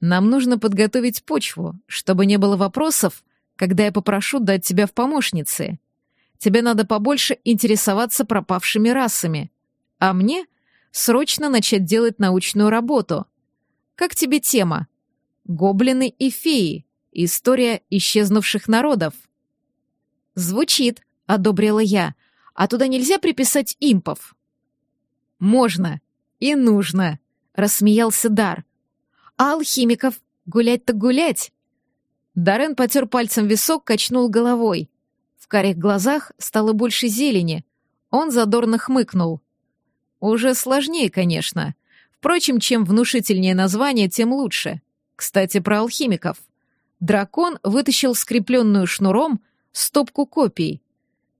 нам нужно подготовить почву, чтобы не было вопросов, когда я попрошу дать тебя в помощницы. Тебе надо побольше интересоваться пропавшими расами, а мне срочно начать делать научную работу. Как тебе тема? Гоблины и феи. История исчезнувших народов. Звучит, одобрила я. А туда нельзя приписать импов? Можно и нужно, рассмеялся Дар. А алхимиков гулять-то гулять. Дарен потер пальцем висок, качнул головой. В карих глазах стало больше зелени. Он задорно хмыкнул. Уже сложнее, конечно. Впрочем, чем внушительнее название, тем лучше. Кстати, про алхимиков. Дракон вытащил скрепленную шнуром стопку копий.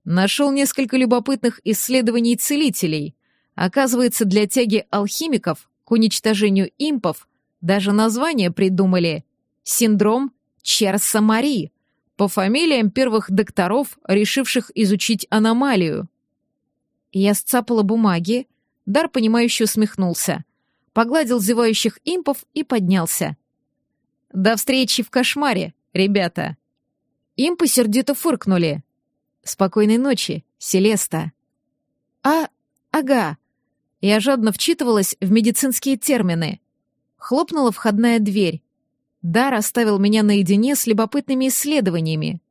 Нашел несколько любопытных исследований целителей. Оказывается, для тяги алхимиков к уничтожению импов даже название придумали. Синдром Черса-Мари, по фамилиям первых докторов, решивших изучить аномалию. Я сцапала бумаги, Дар, понимающе усмехнулся, погладил зевающих импов и поднялся. «До встречи в кошмаре, ребята!» Импы сердито фыркнули. «Спокойной ночи, Селеста!» «А, ага!» Я жадно вчитывалась в медицинские термины. Хлопнула входная дверь. Дар оставил меня наедине с любопытными исследованиями.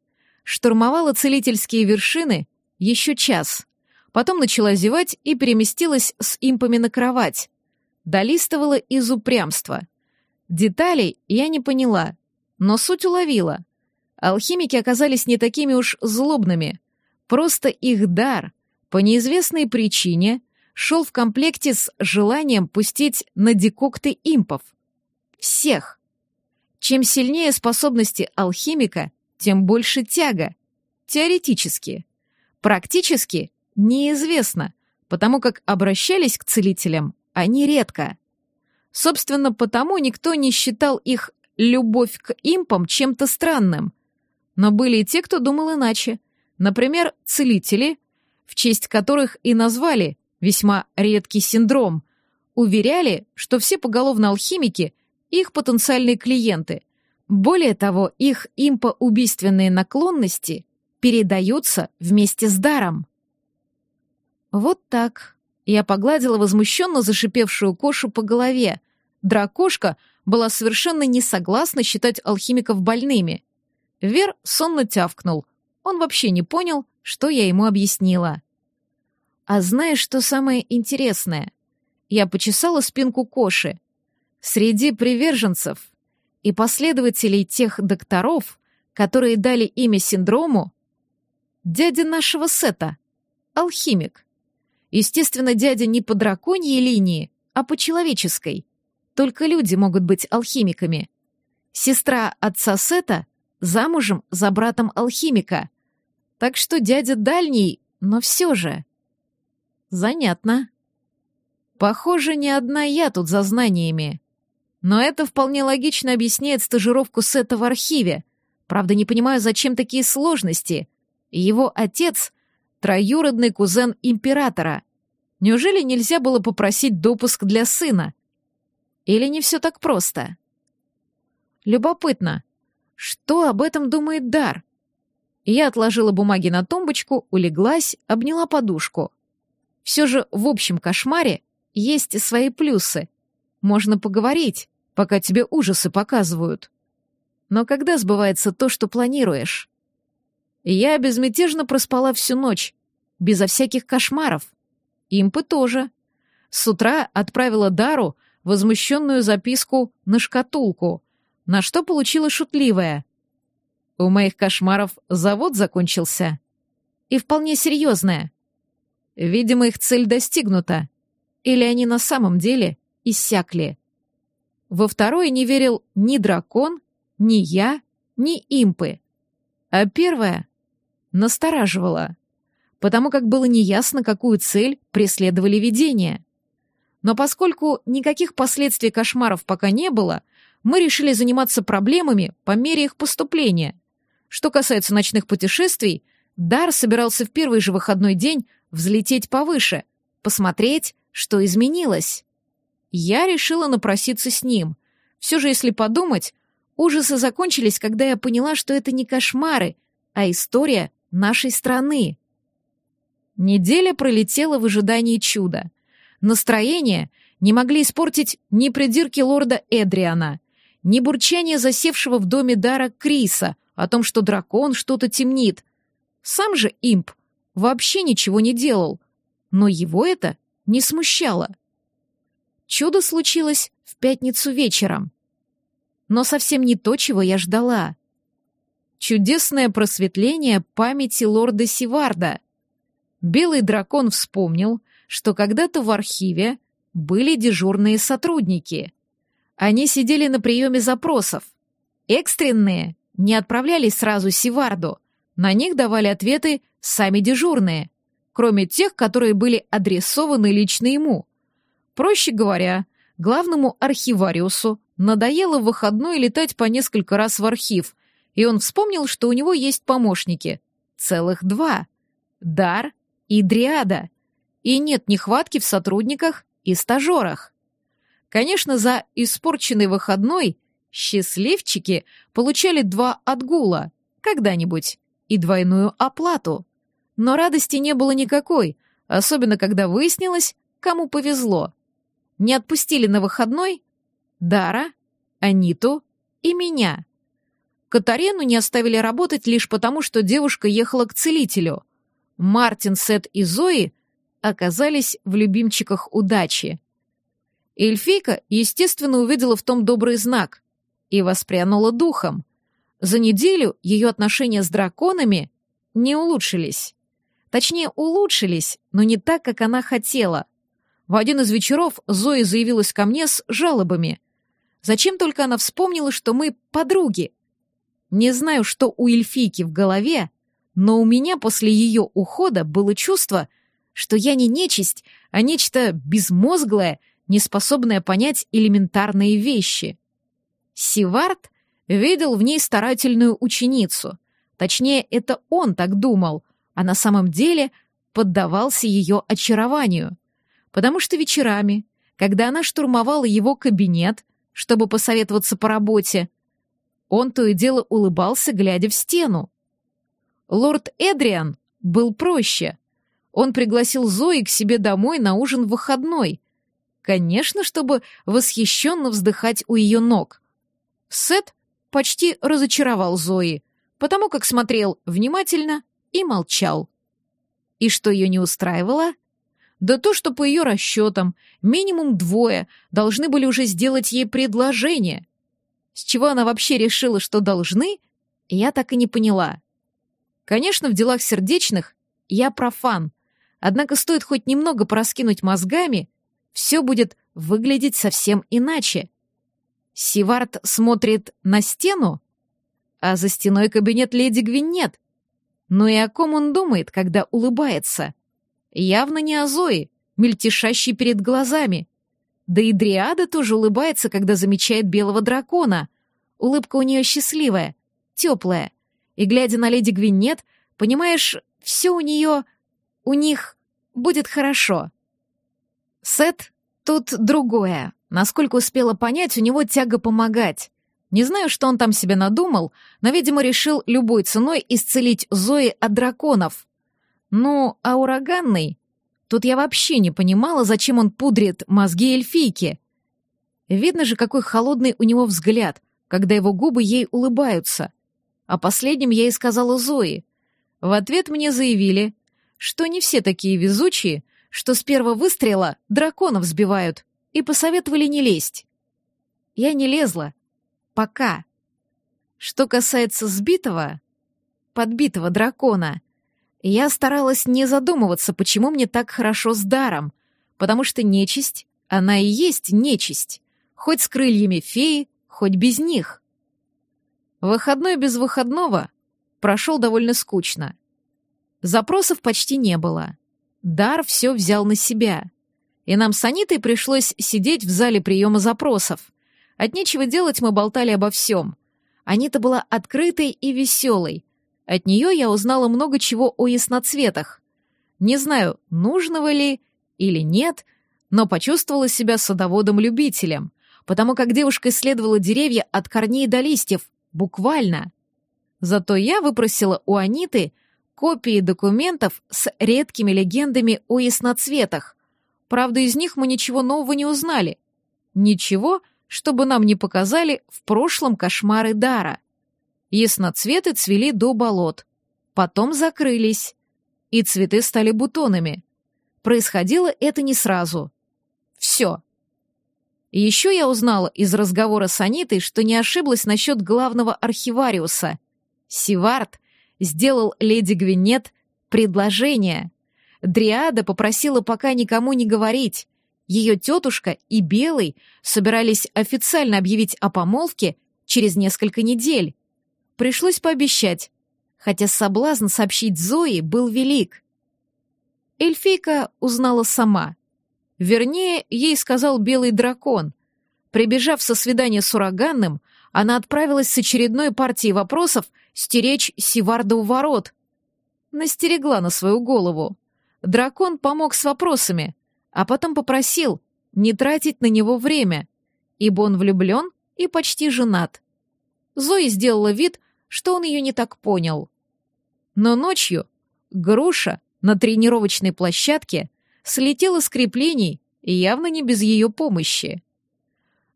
Штурмовала целительские вершины еще час. Потом начала зевать и переместилась с импами на кровать. Долистывала из упрямства. Деталей я не поняла, но суть уловила. Алхимики оказались не такими уж злобными. Просто их дар, по неизвестной причине, шел в комплекте с желанием пустить на декокты импов. Всех. Чем сильнее способности алхимика, тем больше тяга. Теоретически. Практически неизвестно, потому как обращались к целителям они редко. Собственно, потому никто не считал их любовь к импам чем-то странным. Но были и те, кто думал иначе. Например, целители, в честь которых и назвали весьма редкий синдром, уверяли, что все поголовно алхимики — их потенциальные клиенты. Более того, их импоубийственные наклонности передаются вместе с даром. Вот так. Я погладила возмущенно зашипевшую Кошу по голове. Дракошка была совершенно не согласна считать алхимиков больными. Вер сонно тявкнул. Он вообще не понял, что я ему объяснила. А знаешь, что самое интересное? Я почесала спинку Коши. Среди приверженцев и последователей тех докторов, которые дали имя синдрому, дядя нашего Сета, алхимик. Естественно, дядя не по драконьей линии, а по человеческой. Только люди могут быть алхимиками. Сестра отца Сета замужем за братом алхимика. Так что дядя дальний, но все же. Занятно. Похоже, не одна я тут за знаниями. Но это вполне логично объясняет стажировку Сета в архиве. Правда, не понимаю, зачем такие сложности. Его отец — троюродный кузен императора. Неужели нельзя было попросить допуск для сына? Или не все так просто? Любопытно, что об этом думает Дар? Я отложила бумаги на тумбочку, улеглась, обняла подушку. Все же в общем кошмаре есть свои плюсы. Можно поговорить, пока тебе ужасы показывают. Но когда сбывается то, что планируешь? Я безмятежно проспала всю ночь, безо всяких кошмаров. Импы тоже. С утра отправила Дару возмущенную записку на шкатулку, на что получила шутливое. У моих кошмаров завод закончился. И вполне серьезное. Видимо, их цель достигнута. Или они на самом деле иссякли. Во второе не верил ни дракон, ни я, ни импы. А первое настораживало, потому как было неясно, какую цель преследовали видения. Но поскольку никаких последствий кошмаров пока не было, мы решили заниматься проблемами по мере их поступления. Что касается ночных путешествий, Дар собирался в первый же выходной день взлететь повыше, посмотреть, что изменилось. Я решила напроситься с ним, Все же, если подумать, ужасы закончились, когда я поняла, что это не кошмары, а история нашей страны. Неделя пролетела в ожидании чуда. Настроение не могли испортить ни придирки лорда Эдриана, ни бурчание засевшего в доме Дара Криса о том, что дракон что-то темнит. Сам же имп вообще ничего не делал, но его это не смущало. Чудо случилось в пятницу вечером. Но совсем не то, чего я ждала. Чудесное просветление памяти лорда Сиварда. Белый дракон вспомнил, что когда-то в архиве были дежурные сотрудники. Они сидели на приеме запросов. Экстренные не отправлялись сразу Сиварду, на них давали ответы сами дежурные, кроме тех, которые были адресованы лично ему. Проще говоря, главному архивариусу надоело в выходной летать по несколько раз в архив, и он вспомнил, что у него есть помощники. Целых два. Дар и Дриада. И нет нехватки в сотрудниках и стажерах. Конечно, за испорченный выходной счастливчики получали два отгула когда-нибудь и двойную оплату. Но радости не было никакой, особенно когда выяснилось, кому повезло. Не отпустили на выходной Дара, Аниту и меня. Катарену не оставили работать лишь потому, что девушка ехала к целителю. Мартин, Сет и Зои оказались в любимчиках удачи. Эльфийка, естественно, увидела в том добрый знак и воспрянула духом. За неделю ее отношения с драконами не улучшились. Точнее, улучшились, но не так, как она хотела. В один из вечеров Зоя заявилась ко мне с жалобами. Зачем только она вспомнила, что мы подруги? Не знаю, что у эльфийки в голове, но у меня после ее ухода было чувство, что я не нечисть, а нечто безмозглое, неспособное понять элементарные вещи. Сивард видел в ней старательную ученицу. Точнее, это он так думал, а на самом деле поддавался ее очарованию. Потому что вечерами, когда она штурмовала его кабинет, чтобы посоветоваться по работе, он то и дело улыбался, глядя в стену. Лорд Эдриан был проще. Он пригласил Зои к себе домой на ужин в выходной. Конечно, чтобы восхищенно вздыхать у ее ног. Сет почти разочаровал Зои, потому как смотрел внимательно и молчал. И что ее не устраивало? Да то, что по ее расчетам минимум двое должны были уже сделать ей предложение. С чего она вообще решила, что должны, я так и не поняла. Конечно, в делах сердечных я профан, однако стоит хоть немного пораскинуть мозгами, все будет выглядеть совсем иначе. Сивард смотрит на стену, а за стеной кабинет леди Гвинет. Но и о ком он думает, когда улыбается? Явно не о Зое, мельтешащей перед глазами. Да и Дриада тоже улыбается, когда замечает белого дракона. Улыбка у нее счастливая, теплая. И, глядя на леди Гвинет, понимаешь, все у нее... у них будет хорошо. Сет тут другое. Насколько успела понять, у него тяга помогать. Не знаю, что он там себе надумал, но, видимо, решил любой ценой исцелить Зои от драконов. Ну, а ураганный? Тут я вообще не понимала, зачем он пудрит мозги эльфийки. Видно же, какой холодный у него взгляд, когда его губы ей улыбаются. А последним я и сказала Зои. В ответ мне заявили, что не все такие везучие, что с первого выстрела драконов сбивают, и посоветовали не лезть. Я не лезла. Пока. Что касается сбитого, подбитого дракона, я старалась не задумываться, почему мне так хорошо с даром, потому что нечисть, она и есть нечисть, хоть с крыльями феи, хоть без них. Выходной без выходного прошел довольно скучно. Запросов почти не было. Дар все взял на себя. И нам с Анитой пришлось сидеть в зале приема запросов. От нечего делать мы болтали обо всем. Анита была открытой и веселой, от нее я узнала много чего о ясноцветах. Не знаю, нужного ли или нет, но почувствовала себя садоводом-любителем. потому как девушка исследовала деревья от корней до листьев, буквально. Зато я выпросила у Аниты копии документов с редкими легендами о ясноцветах. Правда, из них мы ничего нового не узнали. Ничего, чтобы нам не показали в прошлом кошмары Дара. Ясноцветы цвели до болот, потом закрылись, и цветы стали бутонами. Происходило это не сразу. Все. Еще я узнала из разговора с Анитой, что не ошиблась насчет главного архивариуса. Сивард сделал леди Гвинет предложение. Дриада попросила пока никому не говорить. Ее тетушка и Белый собирались официально объявить о помолвке через несколько недель. Пришлось пообещать, хотя соблазн сообщить Зои был велик. Эльфийка узнала сама. Вернее, ей сказал белый дракон. Прибежав со свидания с ураганным, она отправилась с очередной партией вопросов стеречь Сиварда у ворот. Настерегла на свою голову. Дракон помог с вопросами, а потом попросил не тратить на него время, ибо он влюблен и почти женат. Зои сделала вид, что он ее не так понял. Но ночью груша на тренировочной площадке слетела с креплений явно не без ее помощи.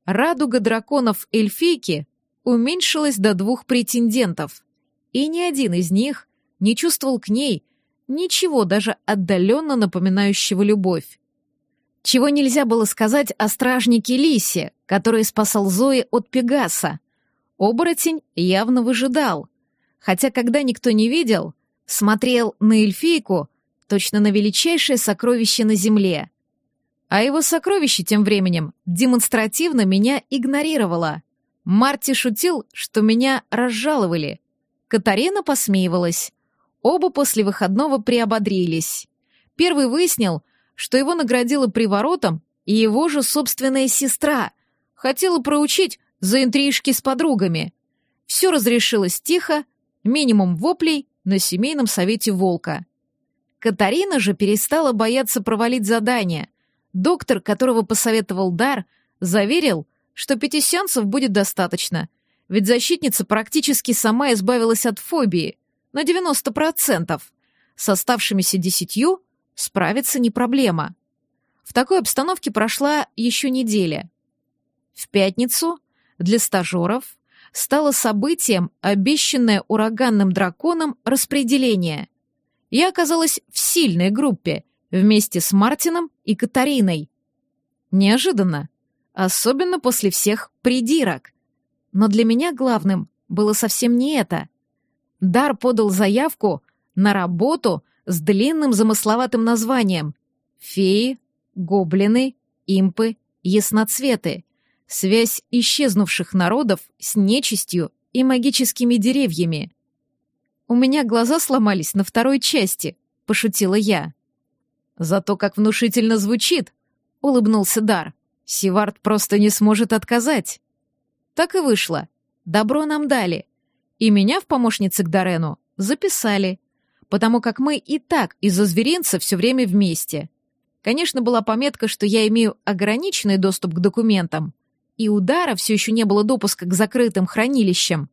Радуга драконов эльфийки уменьшилась до двух претендентов, и ни один из них не чувствовал к ней ничего даже отдаленно напоминающего любовь. Чего нельзя было сказать о стражнике Лисе, который спасал Зои от Пегаса. Оборотень явно выжидал, хотя когда никто не видел, смотрел на эльфийку точно на величайшее сокровище на земле. А его сокровище тем временем демонстративно меня игнорировало. Марти шутил, что меня разжаловали. Катарина посмеивалась. Оба после выходного приободрились. Первый выяснил, что его наградила приворотом и его же собственная сестра. Хотела проучить за интрижки с подругами. Все разрешилось тихо, минимум воплей на семейном совете Волка. Катарина же перестала бояться провалить задание. Доктор, которого посоветовал Дар, заверил, что пяти сеансов будет достаточно, ведь защитница практически сама избавилась от фобии на 90%. С оставшимися десятью справиться не проблема. В такой обстановке прошла еще неделя. В пятницу для стажеров стало событием, обещанное ураганным драконом распределение я оказалась в сильной группе вместе с Мартином и Катариной. Неожиданно, особенно после всех придирок. Но для меня главным было совсем не это. Дар подал заявку на работу с длинным замысловатым названием «Феи, гоблины, импы, ясноцветы. Связь исчезнувших народов с нечистью и магическими деревьями». У меня глаза сломались на второй части, пошутила я. Зато как внушительно звучит, улыбнулся Дар. Сивард просто не сможет отказать. Так и вышло. Добро нам дали. И меня в помощнице к Дарену записали, потому как мы и так из-за зверинца все время вместе. Конечно, была пометка, что я имею ограниченный доступ к документам, и у Дара все еще не было допуска к закрытым хранилищам.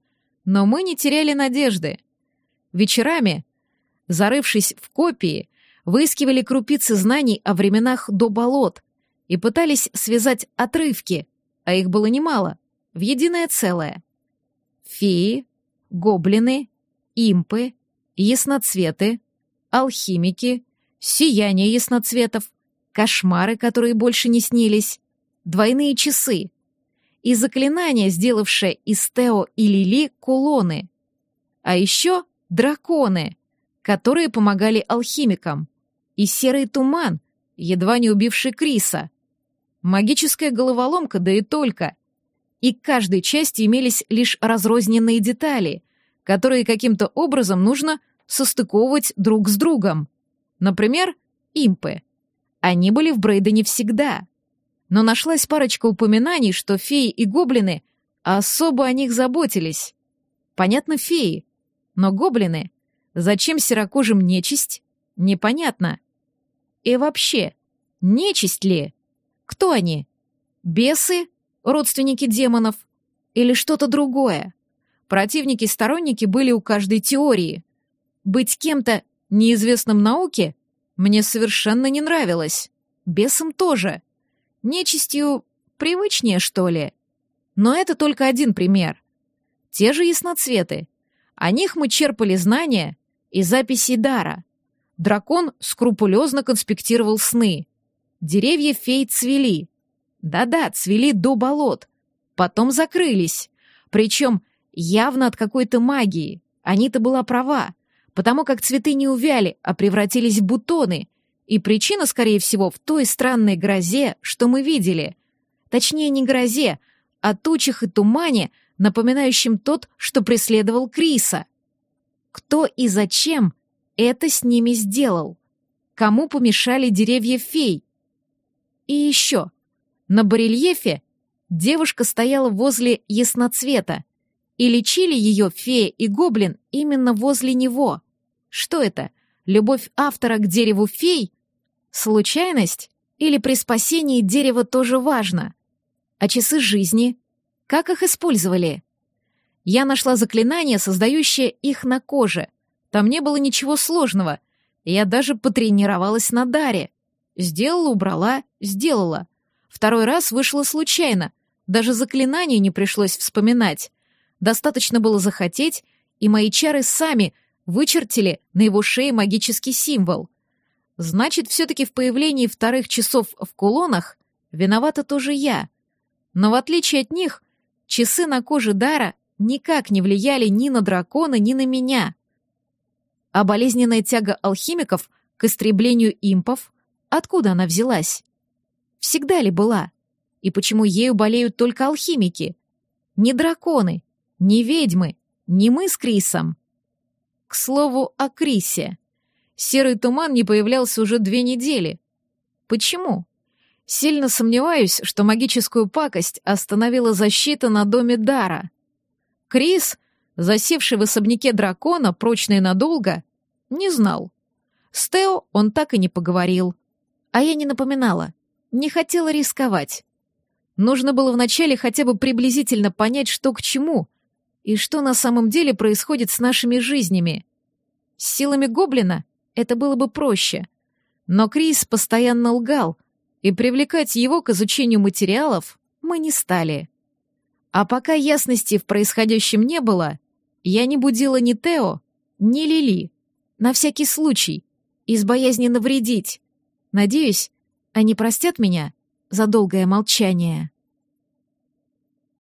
Но мы не теряли надежды. Вечерами, зарывшись в копии, выискивали крупицы знаний о временах до болот и пытались связать отрывки, а их было немало, в единое целое. Феи, гоблины, импы, ясноцветы, алхимики, сияние ясноцветов, кошмары, которые больше не снились, двойные часы и заклинания, сделавшее из Тео и Лили кулоны. А еще драконы, которые помогали алхимикам, и серый туман, едва не убивший Криса. Магическая головоломка, да и только. И к каждой части имелись лишь разрозненные детали, которые каким-то образом нужно состыковывать друг с другом. Например, импы. Они были в Брейдене всегда. Но нашлась парочка упоминаний, что феи и гоблины особо о них заботились. Понятно, феи, но гоблины, зачем серокожим нечисть, непонятно. И вообще, нечисть ли? Кто они? Бесы родственники демонов или что-то другое. Противники-сторонники были у каждой теории. Быть кем-то неизвестным науке мне совершенно не нравилось. Бесом тоже. Нечистью привычнее, что ли. Но это только один пример. Те же ясноцветы. О них мы черпали знания и записи дара. Дракон скрупулезно конспектировал сны. Деревья фей цвели. Да-да, цвели до болот. Потом закрылись. Причем явно от какой-то магии. Анита была права, потому как цветы не увяли, а превратились в бутоны. И причина, скорее всего, в той странной грозе, что мы видели. Точнее, не грозе, а тучах и тумане, напоминающем тот, что преследовал Криса. Кто и зачем это с ними сделал? Кому помешали деревья фей? И еще. На барельефе девушка стояла возле ясноцвета, и лечили ее фея и гоблин именно возле него. Что это? Любовь автора к дереву фей? Случайность? Или при спасении дерева тоже важно? А часы жизни? Как их использовали? Я нашла заклинание, создающее их на коже. Там не было ничего сложного. Я даже потренировалась на даре. Сделала, убрала, сделала. Второй раз вышло случайно. Даже заклинание не пришлось вспоминать. Достаточно было захотеть, и мои чары сами вычертили на его шее магический символ. Значит, все-таки в появлении вторых часов в кулонах виновата тоже я. Но в отличие от них, часы на коже Дара никак не влияли ни на дракона, ни на меня. А болезненная тяга алхимиков к истреблению импов, откуда она взялась? Всегда ли была? И почему ею болеют только алхимики? Не драконы, не ведьмы, не мы с Крисом. К слову о Крисе. Серый туман не появлялся уже две недели. Почему? Сильно сомневаюсь, что магическую пакость остановила защита на доме Дара — Крис, засевший в особняке дракона, прочно и надолго, не знал. С Тео он так и не поговорил. А я не напоминала, не хотела рисковать. Нужно было вначале хотя бы приблизительно понять, что к чему, и что на самом деле происходит с нашими жизнями. С силами гоблина это было бы проще. Но Крис постоянно лгал, и привлекать его к изучению материалов мы не стали. А пока ясности в происходящем не было, я не будила ни Тео, ни Лили. На всякий случай, из боязни навредить. Надеюсь, они простят меня за долгое молчание.